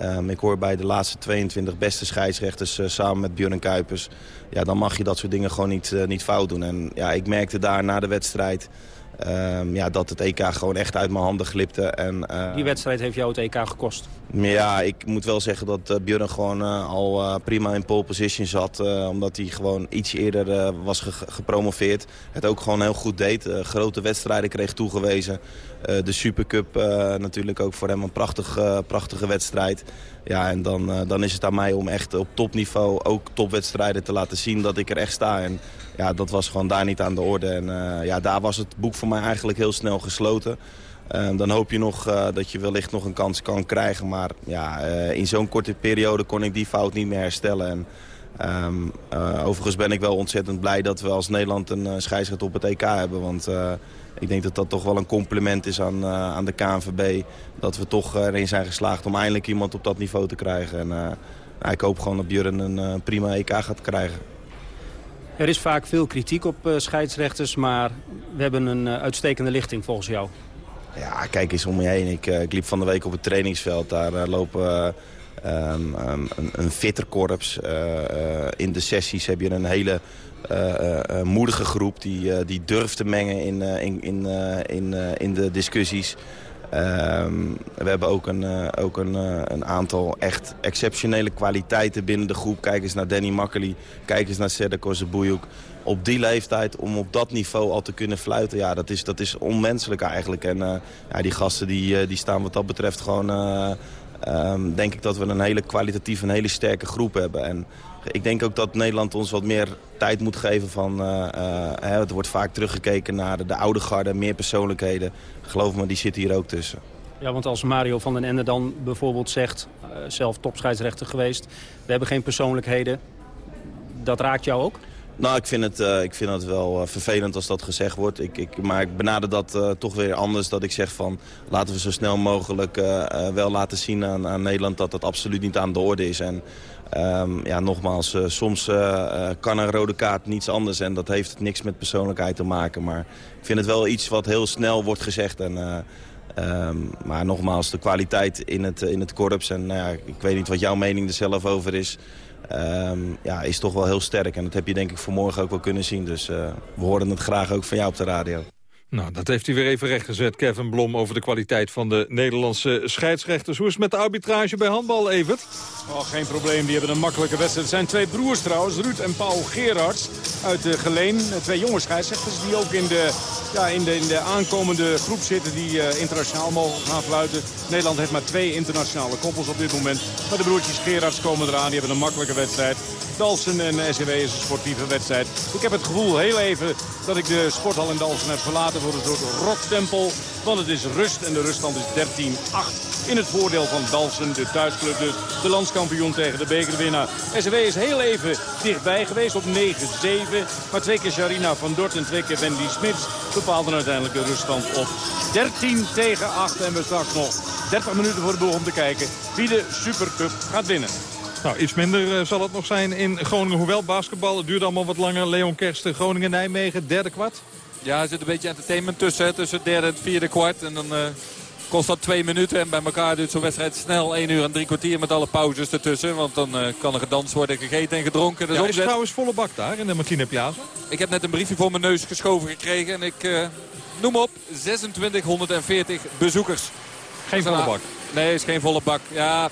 Um, ik hoor bij de laatste 22 beste scheidsrechters samen met Björn Kuipers. Ja, dan mag je dat soort dingen gewoon niet, niet fout doen. En ja, ik merkte daar na de wedstrijd... Um, ja, dat het EK gewoon echt uit mijn handen glipte. En, uh, Die wedstrijd heeft jou het EK gekost? Ja, ik moet wel zeggen dat Björn gewoon al prima in pole position zat. omdat hij gewoon iets eerder was ge gepromoveerd. Het ook gewoon heel goed deed. grote wedstrijden kreeg toegewezen. De Supercup natuurlijk ook voor hem een prachtig, prachtige wedstrijd. Ja, en dan, dan is het aan mij om echt op topniveau ook topwedstrijden te laten zien dat ik er echt sta. En ja, dat was gewoon daar niet aan de orde. En ja, daar was het boek voor mij eigenlijk heel snel gesloten. Uh, dan hoop je nog dat je wellicht nog een kans kan krijgen. Maar ja, in zo'n korte periode kon ik die fout niet meer herstellen. En, um, overigens ben ik wel ontzettend blij dat we als Nederland een scheidsrechter op het EK hebben. Want ik denk dat dat toch wel een compliment is aan, aan de KNVB. Dat we toch erin zijn geslaagd om eindelijk iemand op dat niveau te krijgen. En nou, ik hoop gewoon dat Björn een prima EK gaat krijgen. Er is vaak veel kritiek op scheidsrechters, maar we hebben een uitstekende lichting volgens jou. Ja, kijk eens om je heen. Ik, ik liep van de week op het trainingsveld. Daar lopen um, um, een, een fitterkorps. in de sessies heb je een hele moedige groep die, die durft te mengen in, in, in, in, in de discussies. Um, we hebben ook, een, ook een, een, aantal echt exceptionele kwaliteiten binnen de groep. Kijk eens naar Danny Makkely, kijk eens naar Sedeko Zebujuk. Op die leeftijd, om op dat niveau al te kunnen fluiten, ja, dat is, dat is onmenselijk eigenlijk. En ja, die gasten die, die staan wat dat betreft gewoon... Um, denk ik dat we een hele kwalitatief, een hele sterke groep hebben. En ik denk ook dat Nederland ons wat meer tijd moet geven van... Uh, uh, het wordt vaak teruggekeken naar de, de, oude garde, meer persoonlijkheden. Geloof me, die zitten hier ook tussen. Ja, want als Mario van den Ende dan bijvoorbeeld zegt... Uh, zelf topscheidsrechter geweest, we hebben geen persoonlijkheden... dat raakt jou ook? Nou, ik vind het, uh, ik vind het wel uh, vervelend als dat gezegd wordt. Ik, ik, maar ik benader dat uh, toch weer anders. Dat ik zeg van laten we zo snel mogelijk wel laten zien aan, aan, Nederland dat dat absoluut niet aan de orde is. En um, ja, nogmaals, soms kan een rode kaart niets anders. En dat heeft niks met persoonlijkheid te maken. Maar ik vind het wel iets wat heel snel wordt gezegd. En, um, maar nogmaals, de kwaliteit in het, in het korps. En ja, ik weet niet wat jouw mening er zelf over is. Um, ja, is toch wel heel sterk. En dat heb je denk ik vanmorgen ook wel kunnen zien. Dus we horen het graag ook van jou op de radio. Nou, dat heeft hij weer even rechtgezet, Kevin Blom... over de kwaliteit van de Nederlandse scheidsrechters. Hoe is het met de arbitrage bij handbal, Evert? Oh, geen probleem, die hebben een makkelijke wedstrijd. Het zijn twee broers trouwens, Ruud en Paul Gerards uit de Geleen. Twee jonge scheidsrechters die ook in de, ja, in de, in de aankomende groep zitten... die uh, internationaal mogen gaan fluiten. Nederland heeft maar twee internationale koppels op dit moment. Maar de broertjes Gerards komen eraan, die hebben een makkelijke wedstrijd. Dalsen en SCW is een sportieve wedstrijd. Ik heb het gevoel heel even dat ik de sporthal in Dalsen heb verlaten voor een soort rocktempel. Want het is rust en de ruststand is 13-8 in het voordeel van Dalsen, de thuisclub dus. De landskampioen tegen de bekerwinnaar. SCW is heel even dichtbij geweest op 9-7. Maar twee keer Sharina van Dort en twee keer Wendy Smits bepaalden uiteindelijk de ruststand op 13 tegen 8. En we straks nog 30 minuten voor de boeg om te kijken wie de Supercup gaat winnen. Nou, iets minder eh, zal het nog zijn in Groningen. Hoewel basketbal, het duurt allemaal wat langer. Leon Kersten, Groningen-Nijmegen, derde kwart. Ja, er zit een beetje entertainment tussen. hè, Tussen het derde en het vierde kwart. En dan eh, kost dat twee minuten. En bij elkaar duurt zo'n wedstrijd snel 1 uur en drie kwartier met alle pauzes ertussen. Want dan eh, kan er gedanst worden, gegeten en gedronken. Dat Ja, is trouwens volle bak daar in de Martine Plaza. Ik heb net een briefje voor mijn neus geschoven gekregen. En ik noem op 2640 bezoekers. Geen volle bak. Nee, is geen volle bak. Ja,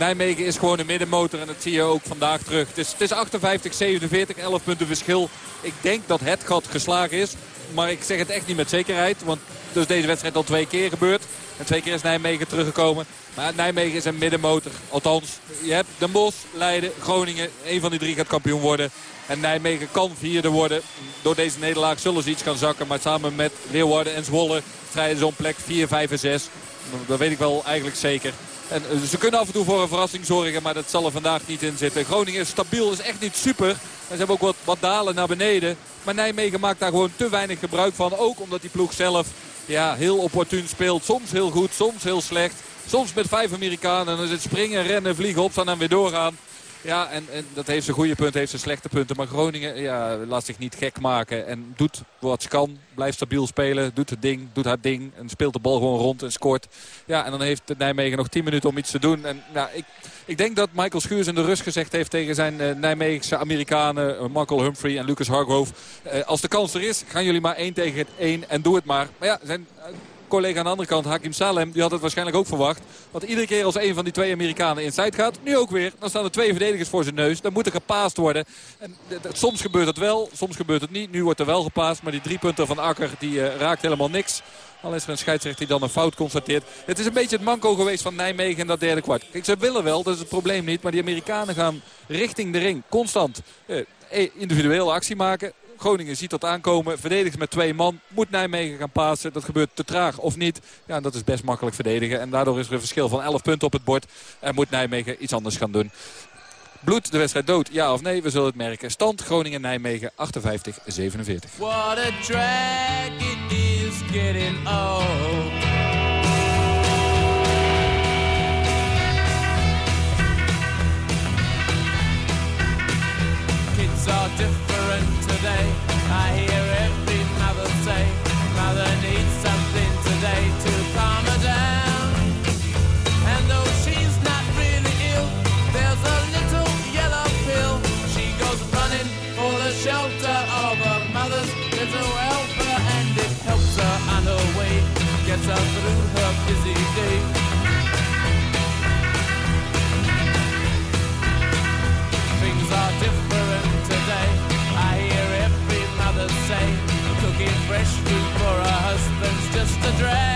Nijmegen is gewoon een middenmotor en dat zie je ook vandaag terug. Het is, het is 58, 47, 11 punten verschil. Ik denk dat het gat geslagen is. Maar ik zeg het echt niet met zekerheid. Want dus deze wedstrijd al twee keer gebeurd. En twee keer is Nijmegen teruggekomen. Maar Nijmegen is een middenmotor. Althans, je hebt Den Bosch, Leiden, Groningen. Een van die drie gaat kampioen worden. En Nijmegen kan vierde worden. Door deze nederlaag zullen ze iets gaan zakken. Maar samen met Leeuwarden en Zwolle strijden ze om plek 4, 5 en 6. Dat weet ik wel eigenlijk zeker. Eh, ze kunnen af en toe voor een verrassing zorgen, maar dat zal er vandaag niet in zitten. Groningen is stabiel, is echt niet super. En ze hebben ook wat, wat dalen naar beneden. Maar Nijmegen maakt daar gewoon te weinig gebruik van. Ook omdat die ploeg zelf ja, heel opportun speelt. Soms heel goed, soms heel slecht. Soms met vijf Amerikanen. En dan is het springen, rennen, vliegen, opstaan en weer doorgaan. Ja, en, en dat heeft zijn goede punten, heeft zijn slechte punten. Maar Groningen ja, laat zich niet gek maken en doet wat ze kan. Blijft stabiel spelen, doet het ding, doet haar ding. En speelt de bal gewoon rond en scoort. Ja, en dan heeft Nijmegen nog 10 minuten om iets te doen. En nou, ik, ik denk dat Michael Schuurs in de rust gezegd heeft tegen zijn eh, Nijmeegse Amerikanen... eh, Michael Humphrey en Lucas Hargrove. eh, als de kans er is, gaan jullie maar één tegen het één en doe het maar. Maar ja, zijn collega aan de andere kant, Hakim Salem, die had het waarschijnlijk ook verwacht. Want iedere keer als een van die twee Amerikanen inside gaat, nu ook weer, dan staan er twee verdedigers voor zijn neus. Dan moet er gepaast worden. En soms gebeurt het wel, soms gebeurt het niet. Nu wordt er wel gepaast, maar die drie punten van Akker, die eh, raakt helemaal niks. Al is er een scheidsrechter die dan een fout constateert. Het is een beetje het manco geweest van Nijmegen in dat derde kwart. Kijk, ze willen wel, dat is het probleem niet. Maar die Amerikanen gaan richting de ring, constant. eh, eh, individueel actie maken. Groningen ziet dat aankomen, verdedigt met twee man. Moet Nijmegen gaan pasen, dat gebeurt te traag of niet. Ja, dat is best makkelijk verdedigen. En daardoor is er een verschil van 11 punten op het bord. En moet Nijmegen iets anders gaan doen. Bloed de wedstrijd dood, ja of nee, we zullen het merken. Stand Groningen-Nijmegen 58-47. What a it is getting old. Are different today. I hear drag.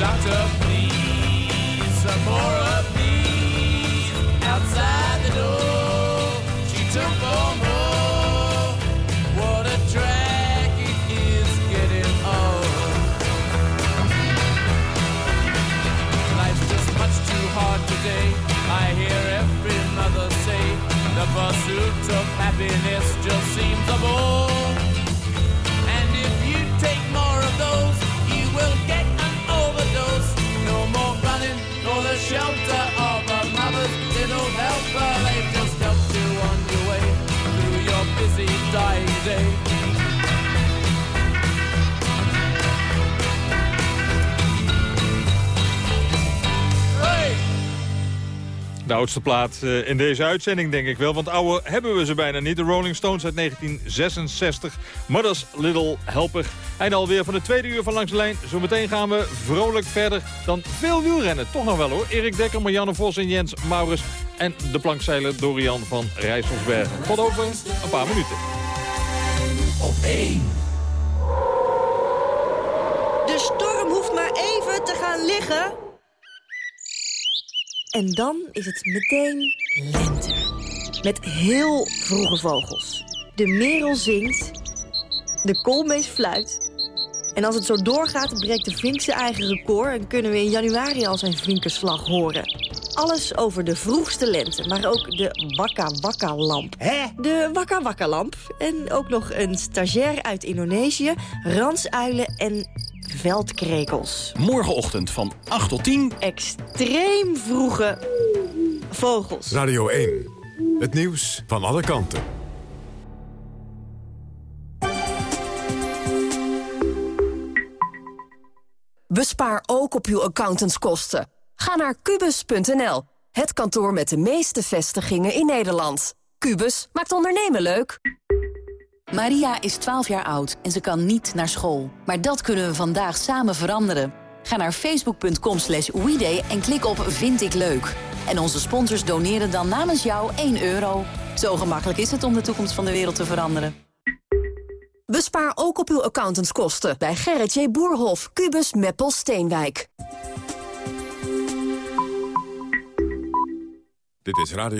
Doctor, oudste plaat eh, in deze uitzending, denk ik wel. Want oude hebben we ze bijna niet. De Rolling Stones uit 1966. Mother's Little Helper. Einde alweer van de tweede uur van Langs de Lijn. Zometeen gaan we vrolijk verder dan veel wielrennen. Toch nog wel hoor. Erik Dekker, Marianne Vos en Jens Maurus. En de plankzeiler Dorian van Rijsselsbergen. Tot over een paar minuten. Op één. De storm hoeft maar even te gaan liggen. En dan is het meteen lente. Met heel vroege vogels. De merel zingt. De koolmees fluit. En als het zo doorgaat, breekt de vink zijn eigen record... en kunnen we in januari al zijn vinkerslag horen. Alles over de vroegste lente, maar ook de Wakka Wakka lamp. Hè? De Wakka Wakka lamp. En ook nog een stagiair uit Indonesië, ransuilen en veldkrekels. Morgenochtend van 8 tot 10. Extreem vroege vogels. Radio 1. Het nieuws van alle kanten. Bespaar ook op uw accountantskosten. Ga naar kubus.nl, het kantoor met de meeste vestigingen in Nederland. Kubus maakt ondernemen leuk. Maria is 12 jaar oud en ze kan niet naar school. Maar dat kunnen we vandaag samen veranderen. Ga naar facebook.com slash weeday en klik op Vind ik leuk. En onze sponsors doneren dan namens jou 1 euro. Zo gemakkelijk is het om de toekomst van de wereld te veranderen. Bespaar ook op uw accountantskosten bij Gerrit J. Boerhof, Kubus, Meppel, Steenwijk. Dit is Radio